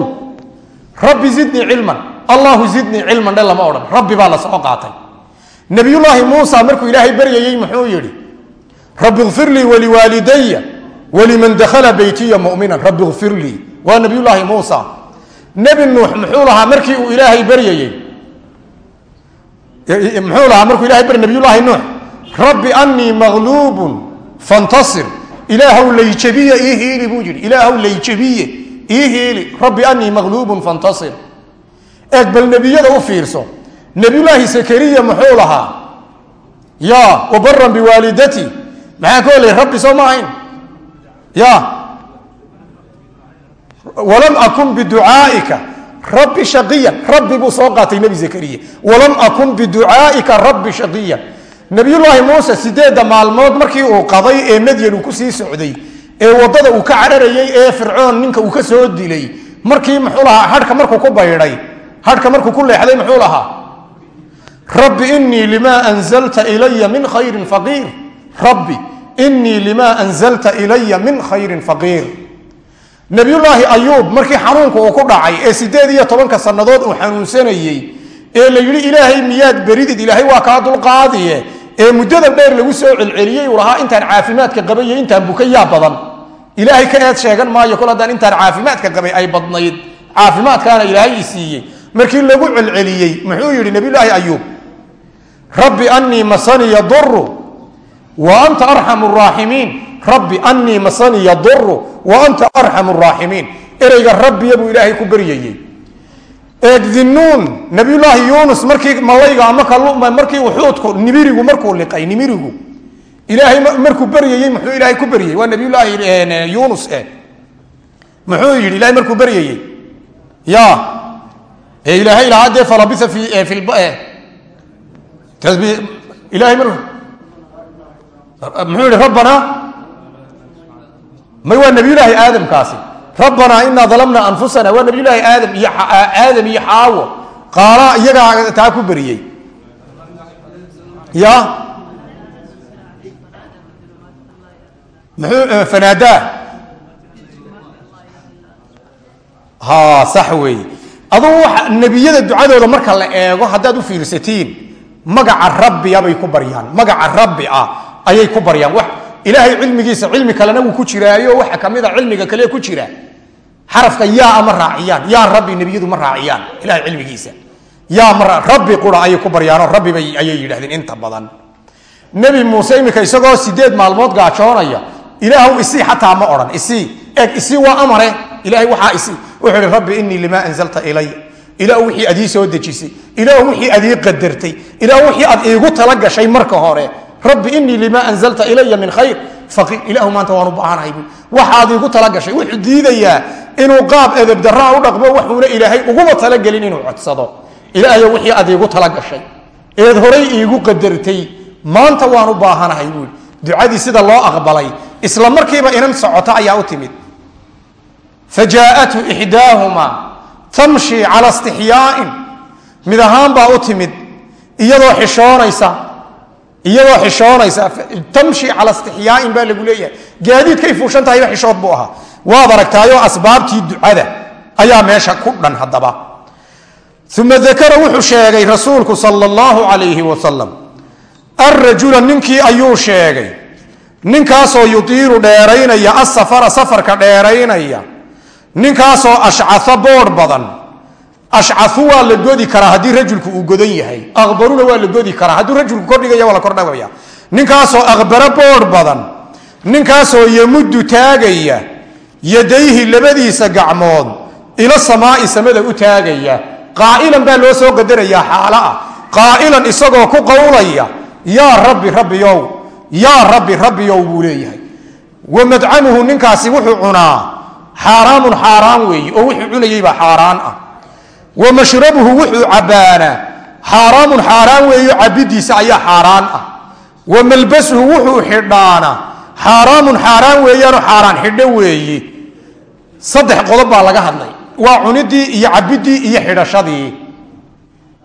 Speaker 1: rabbi zidnii cilman. Allahu zidnii cilman dhe lama odhan. Rabbi baa la soo qaatay. Nabiyullaahi muusa markuu ilaahay baryayey muxuu yidhi rabbi kfir lii waliwaalidaya waliman dakhala beytiya muminan. Rabbi kfir lii. Waa nabiyullaahi muusa. Nebi nuux muxuu lahaa markii uu ilaahay baryayey muxuu lahaa markuu ilahay barya nabiyullaahi nuux. Rabbi anii maqluubun fantasir ilaahw layjabiye ii hiili buu yidhi. Ilaahw layjabiye ii hiili rabbi anii maqluubun fantasir. Eeg bal nebiyada u fiirso. Nebiyullaahi sakariya muxuu lahaa ya wabaran biwaalidati maxaa ka olay rabbi soo ma ahayn. Ya. Walam akun biducaaika. Rabbi shaqiyan rabbi buu soo qaatay nebi zakariya nabiyullaahi muuse sideedda maalmood markii uu qaday ee madyan uu ku sii socday ee waddada uu ka cararayey ee fircoon ninka uu ka soo dilay markii muxuu lahaa hadhka markuu ku baydhay hadhka markuu ku leexday muxuu lahaa rabbi inii limaa anzalta ilaya min khayrin faqiir. Rabbi inii limaa anzalta ilaya min khayrin faqiir. Nabiyullaahi ayuub markii xanuunka uu ku dhacay ee sideed iyo tobanka sannadood uu xanuunsanayey ee la yidhi ilaahay miyaad beridid? Ilaahay waa kaa dulqaadiye ee muddada dheer lagu soo celceliyey uu lahaa intaan caafimaadka qabay iyo intaan bukayaa badan. Ilaahay ka eed sheegan maayo kol haddaan intaan caafimaadka qabay ay badnayd. Caafimaadkaana ilaahay i siiyey. Markii lagu celceliyey muxuu yidhi nabiyullaahi ayuub rabbi anii masaniya duru wa anta arxamu raaximiin rabbi anii masaniya duru wa anta arxamu raaximiin ereyga rabbiya buu ilaahay ku baryayey eegdinuun nabiyullaahi yuunus markii malayga ama markii uxuudku nimirigu markuu liqay nimirigu. Ilaahay markuu baryayey muxuu ilaahay ku baryayey waa nabiyullaahi yuunus e muxuu yidhi ilahay markuu baryayey ya ee ilaahay lahaa dee falabisa fi ilahay mar muxuu yihi rabbana. May waa nabiyullaahi aadamkaasi rabbanaa inaa dalamna anfusana waa nabiyullaahi aadam iyo aadam iyo xaawo. Qaala iyagaa taa ku beriyey. Ya. Muxuu fanaadaa? Ha sax weeye. Adugu nebiyada ducadooda marka la eego haddaad u fiirsatiin magaca rabbiya bay ku baryaan. Magaca rabbi ah ayay ku baryaan. Ilaahay cilmigiisa cilmi kalena wuu ku jiraayo waxa ka mid a cilmiga kale ku jira xarafka yaa ma raaciyaan yaa rabbi nebiyadu ma raaciyaan ilahay cilmigiisa. Yaa ma rabbi qura ayay ku baryaanoo rabbi bay ayay yidhahdeen inta badan. Nebi muuse iminka isagoo sideed maalmood gaajoonaya ilaahw isii xataa ma odhan isii eeg isii waa amare ilahay waxaa isii wuxuu ihi rabbi inii limaa anzalta ilaya ilaah wixii adii soo dejisay ilaah wixii adii qadartay ilaah wixii aad iigu tala gashay marka hore. Rabbi inii limaa anzalta ilaya min khayr ilahu maanta waan u baahanahay bu waxaad iigu tala gashay wuxuu diidayaa inuu qaab edeb daraa u dhaqmo waxuuna ilaahay uguba talagelin inuu codsado. Ilaahayo wixii aad iigu tala gashay. Eed horay iigu qadartay maanta waan u baahanahay buui ducadii sida loo aqbalay isla markiiba inan socota ayaa u timid. Fajaa'athu ixdaahumaa tamshi cala istixyaa'in. Mid ahaan baa u timid iyadoo xishoonaysa iyadoo xishoonaysa tamshi cala istixyaa'in baa lagu leeyahay. Gaadiidkay fuushan tahayba xishood buu ahaa. Waad aragtaayoo asbaabtii ducada ayaa meesha ku dhan haddaba. Uma dakara wuxuu sheegay rasuulku sala allahu calayhi wasalam arrajula ninkii ayuu sheegay ninkaasoo yutiiru dheeraynaya asafara safarka dheeraynaya ninkaasoo ashcaa boodh badan ashcau waa la godi karaa haddii rajulku uu godan yahay. Aqbaruna waa la godi karaa. Hadduu rajulku kordhigaya waa la kordhagaya ninkaasoo aqbaro boodh badan ninkaasoo yamuddu taagaya yadayhi labadiisa gacmood ila samaai samada u taagaya. Qaa'ilan baa loo soo qadarayaa xaalo ah. Qaa'ilan isagoo ku qowlaya yaa rabbi rabbiyow yaa rabbi rabbiyow buu leeyahay. Wa madcamuhu ninkaasi wuxuu cunaa xaaraamun xaaraan weeye oo wuxuu cunayey baa xaaraan ah wa mashrabuhu wuxuu cabbaanaa. Xaaraamun xaaraan weeyo cabbidiisa ayaa xaaraan ah. Wa malbasuhu wuxuu xidhaana xaaraamun xaaraan weeyaanoo xaaraan xidho weeye saddex qodob baa laga hadlay. Waa cunidii iyo cabidii iyo xidhashadii.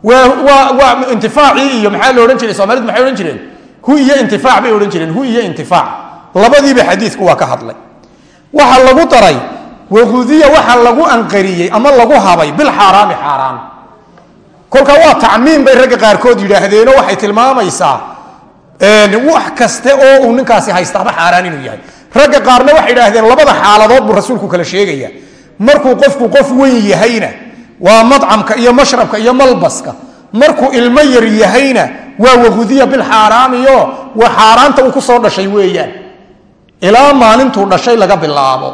Speaker 1: Waa intifaacii iyo maxaa la odhan jiray? Soomalidu maxay odhan jireen? Hu iyo intifaac bay odhan jireen. Hu iyo intifaac. Labadiiba xadiidku waa ka hadlay. Waxa lagu daray waqudiya waxa lagu anqariyey ama lagu habay bilxaaraami xaaraan kolkaa waa tacmiim bay ragga qaarkood yidhaahdeenoo waxay tilmaamaysaa wax kaste oo uu ninkaasi haystaaba xaaraan inuu yahay. Ragga qaarna waxay idhaahdeen labada xaaladood buu rasuulku kala sheegaya. Markuu qofku qof weyn yahayna waa madcamka iyo mashrabka iyo malbaska. Markuu ilmo yar yahayna waa waqudiya bilxaaraamiyo waa xaaraanta uu ku soo dhashay weeyaan. Ilaa maalintuu dhashay laga bilaabo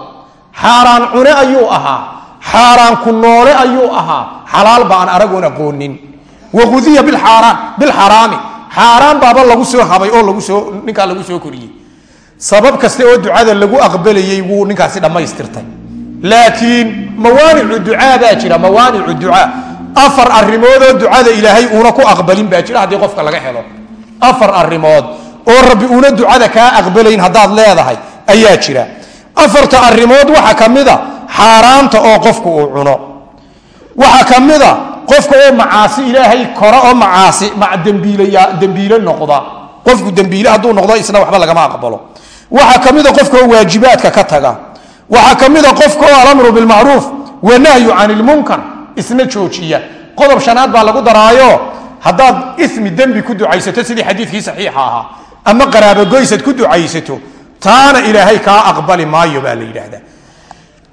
Speaker 1: xaaraan cune ayuu ahaa. Xaaraan ku noole ayuu ahaa. Xalaal ba aan aragoon aqoonin waqudiya bilxaraami xaaraan baaba lagu soo habay oo lagusoo ninkaa lagu soo koriyey. Sabab kaste oo ducada lagu aqbalayey wuu ninkaasi dhammaystirtay. Laakiin mawaanicu ducaa baa jira mawaanicu ducaa. Afar arrimoodoo ducada ilaahay uuna ku aqbalin baa jira haddii qofka laga helo. Afar arrimood oo rabbi uuna ducada kaa aqbalayn haddaad leedahay ayaa jira afarta arrimood waxaa ka mida xaaraanta oo qofku uu cuno. Waxaa ka mida qofka oo macaasi ilaahay kora oo macaasi dembiile noqda. Qofku dembiile hadduu noqdo isna waxba lagama aqbalo. Waxaa ka mida qofka oo waajibaadka ka taga. Waxaa ka mida qofka oo alamru bilmacruuf wanahyu can ilmunkar isna joojiya. Qodob shanaad baa lagu daraayo haddaad ismi dembi ku ducaysato sidii xadiidkii saxiixa ahaa ama qaraabogoysad ku ducaysato taana ilaahay kaa aqbali maayo baa la yidhaahdaa.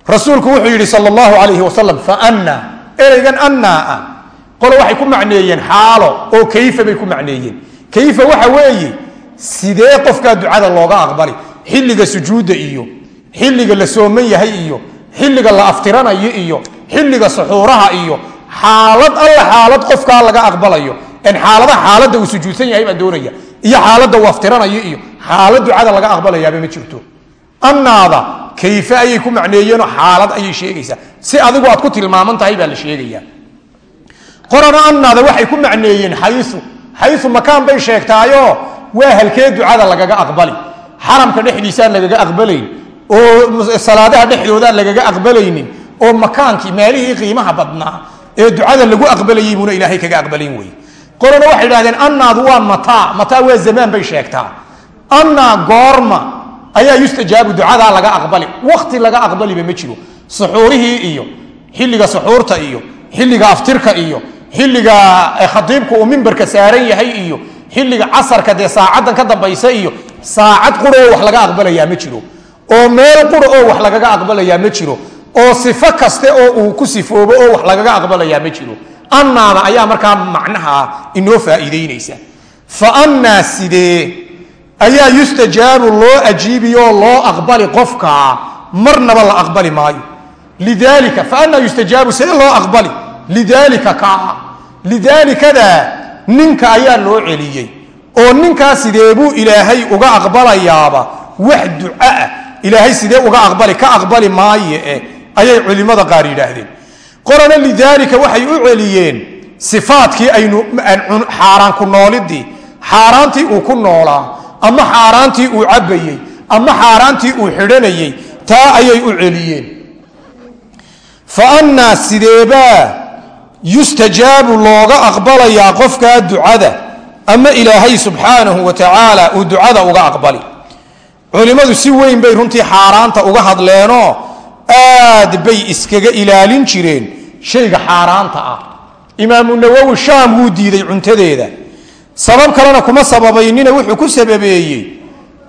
Speaker 1: Rasuulku wuxuu yidhi sal allahu alayhi wasalam faana ereygan annaa qolo waxay ku macneeyeen xaalo oo kayfa bay ku macneeyeen. Kayfa waxa weeye sidee qofkaa ducada looga aqbali? Xilliga sujuudda iyo xilliga la sooman yahay iyo xilliga la aftiranayo iyo xilliga suxuuraha iyo xaalad alla xaalad qofkaa laga aqbalayo. En xaaladda uu sujuudsan yahay baan doonaya iyo xaaladda uu aftiranayo iyo xaalad ducada laga aqbalayaaba ma jirto. Annaada kayfe ayay ku macneeyeenoo xaalad ayay sheegaysaa. Si adigu aad ku tilmaaman tahay baa la sheegaya. Qorana annaada waxay ku macneeyeen xayu xayu makaan bay sheegtaayo waa halkee ducada lagaga aqbali. Xaramka dhexdiisaan lagaga aqbalayn oo salaadaha dhexdoodaan lagaga aqbalaynin oo makaankii meelihii qiimaha badnaa ee ducada lagu aqbalayay buuna ilaahay kaga aqbalayn wey qorana waxay idhahdeen annaadu waa mataa mataa waa zamaan bay sheegtaa annaa goorma ayaa yustajaabu ducadaa laga aqbali. Wakti laga aqbaliba ma jiro. Suxuurihii iyo xilliga suxuurta iyo xilliga aftirka iyo xilliga khadiibku uu mimbarka saaran yahay iyo xilliga casarka dee saacaddan ka dambaysa iyo saacad qura oo wax laga aqbalayaa ma jiro. Oo meel qura oo wax lagaga aqbalayaa ma jiro. Oo sifo kaste oo uu ku sifoobo oo wax lagaga aqbalayaa ma jiro. Annaada ayaa markaa macnaha inoo faa'iideynaysa. Fa annaa sidee ayaa yustajaabu loo ajiibiyoo loo aqbali qofka marnaba la aqbali maayo. Lidaalika fa annaa yustajaabu see loo aqbali. Lidaalika kaa lidaalikada ninka ayaa loo celiyey. Oo ninkaa sidee buu ilaahay uga aqbalayaaba? Wax duca ah. Ilaahay sidee uga aqbali ka aqbali maaye eh? Ayay culimmada qaar yidhaahdeen. Qorana lidaalika waxay u celiyeen sifaadkii aynu xaaraan ku noolidii. Xaaraantii uu ku noolaa ama xaaraantii uu cabbayey ama xaaraantii uu xidhanayey taa ayay u celiyeen. Fa annaa sideebaa yustajaabu looga aqbalayaa qofkaa ducada ama ilaahay subxaanahu wa tacaala uu ducada uga aqbali. Culimmadu si weyn bay runtii xaaraanta uga hadleenoo aad bay iskaga ilaalin jireen shayga xaaraanta ah. Imaamu nawowi shaam wuu diiday cuntadeeda sabab kalena kuma sababaynina wuxuu ku sababeeyey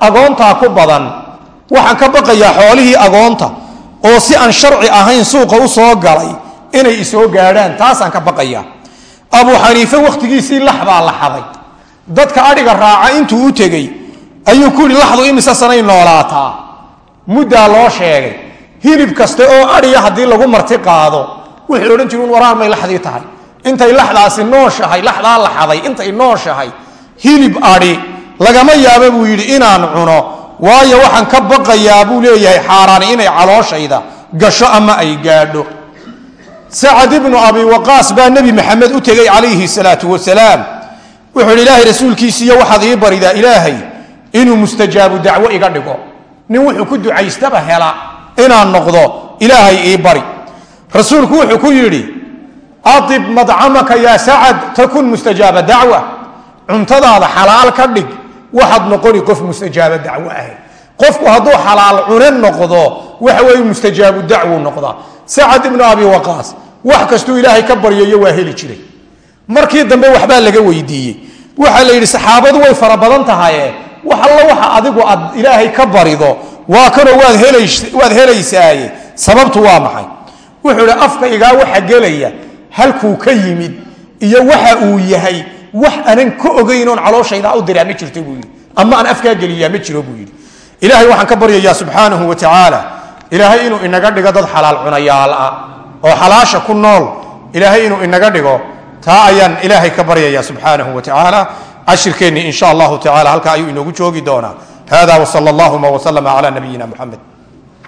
Speaker 1: agoontaa ku badan. Waxaan ka baqayaa xoolihii agoonta oo si aan sharci ahayn suuqa u soo galay inay isoo gaadhaan taasaan ka baqayaa. Abu xaniife wakhtigiisii lax baa la xaday. Dadka adhiga raaca intuu u tegey ayuu ku yihi laxdu imise sanay noolaataa? Muddaa loo sheegay. Hilib kaste oo adhiya haddii lagu marti qaado wuxuu odhan jiri un waraan may laxdii tahay intay laxdaasi nooshahay laxdaa laxaday intay nooshahay hilib adhi lagama yaaba buu yidhi inaan cuno waayo waxaan ka baqayaa buu leeyahay xaaraani inay calooshayda gasho ama ay gaadho. Sacad ibnu abi waqaas baa nebi maxamed u tegey calayhi salaatu wasalaam. Wuxuu yidhi ilaahay rasuulkiisiiyo waxaad ii baridaa ilaahay inuu mustajaabu dacwo iga dhigo. Nin wuxuu ku ducaystaba hela inaan noqdo ilaahay ii bari. Rasuulku wuxuu ku yidhi aib madcamaka yaa sacad takun mustajaaba dacwa cuntadaada xalaal ka dhig waxaad noqoni qof mustajaaba dacwo ahay qofku hadduu xalaal cune noqdo waxa weeye mustajaabu dacwu noqdaa sacad ibnu abi waqaas wax kastuu ilaahay ka baryayo waa heli jiray markii dambe waxbaa laga weydiiyey waxaa la yidhi saxaabadu way fara badan tahaye wax alla waxa adigu aad ilaahay ka barido waa halkuu ka yimid iyo waxa uu yahay wax anan ka ogayn oon calooshayda u diraa ma jirto buu yidhi. Ama aan afkaa geliyaa ma jiro buu yidhi. Ilaahay waxaan ka baryayaa subxaanahu wa tacaala ilaahay inuu inaga dhigo dad xalaal cunayaal ah oo xalaasha ku nool. Ilaahay inuu inaga dhigo taa ayaan ilaahay ka baryaya subxaanahu wa tacaala cashirkeennii in sha allahu tacala halkaa ayuu inoogu joogi doonaa. Hada wsal allahuma wslama cala nabiyina muxamed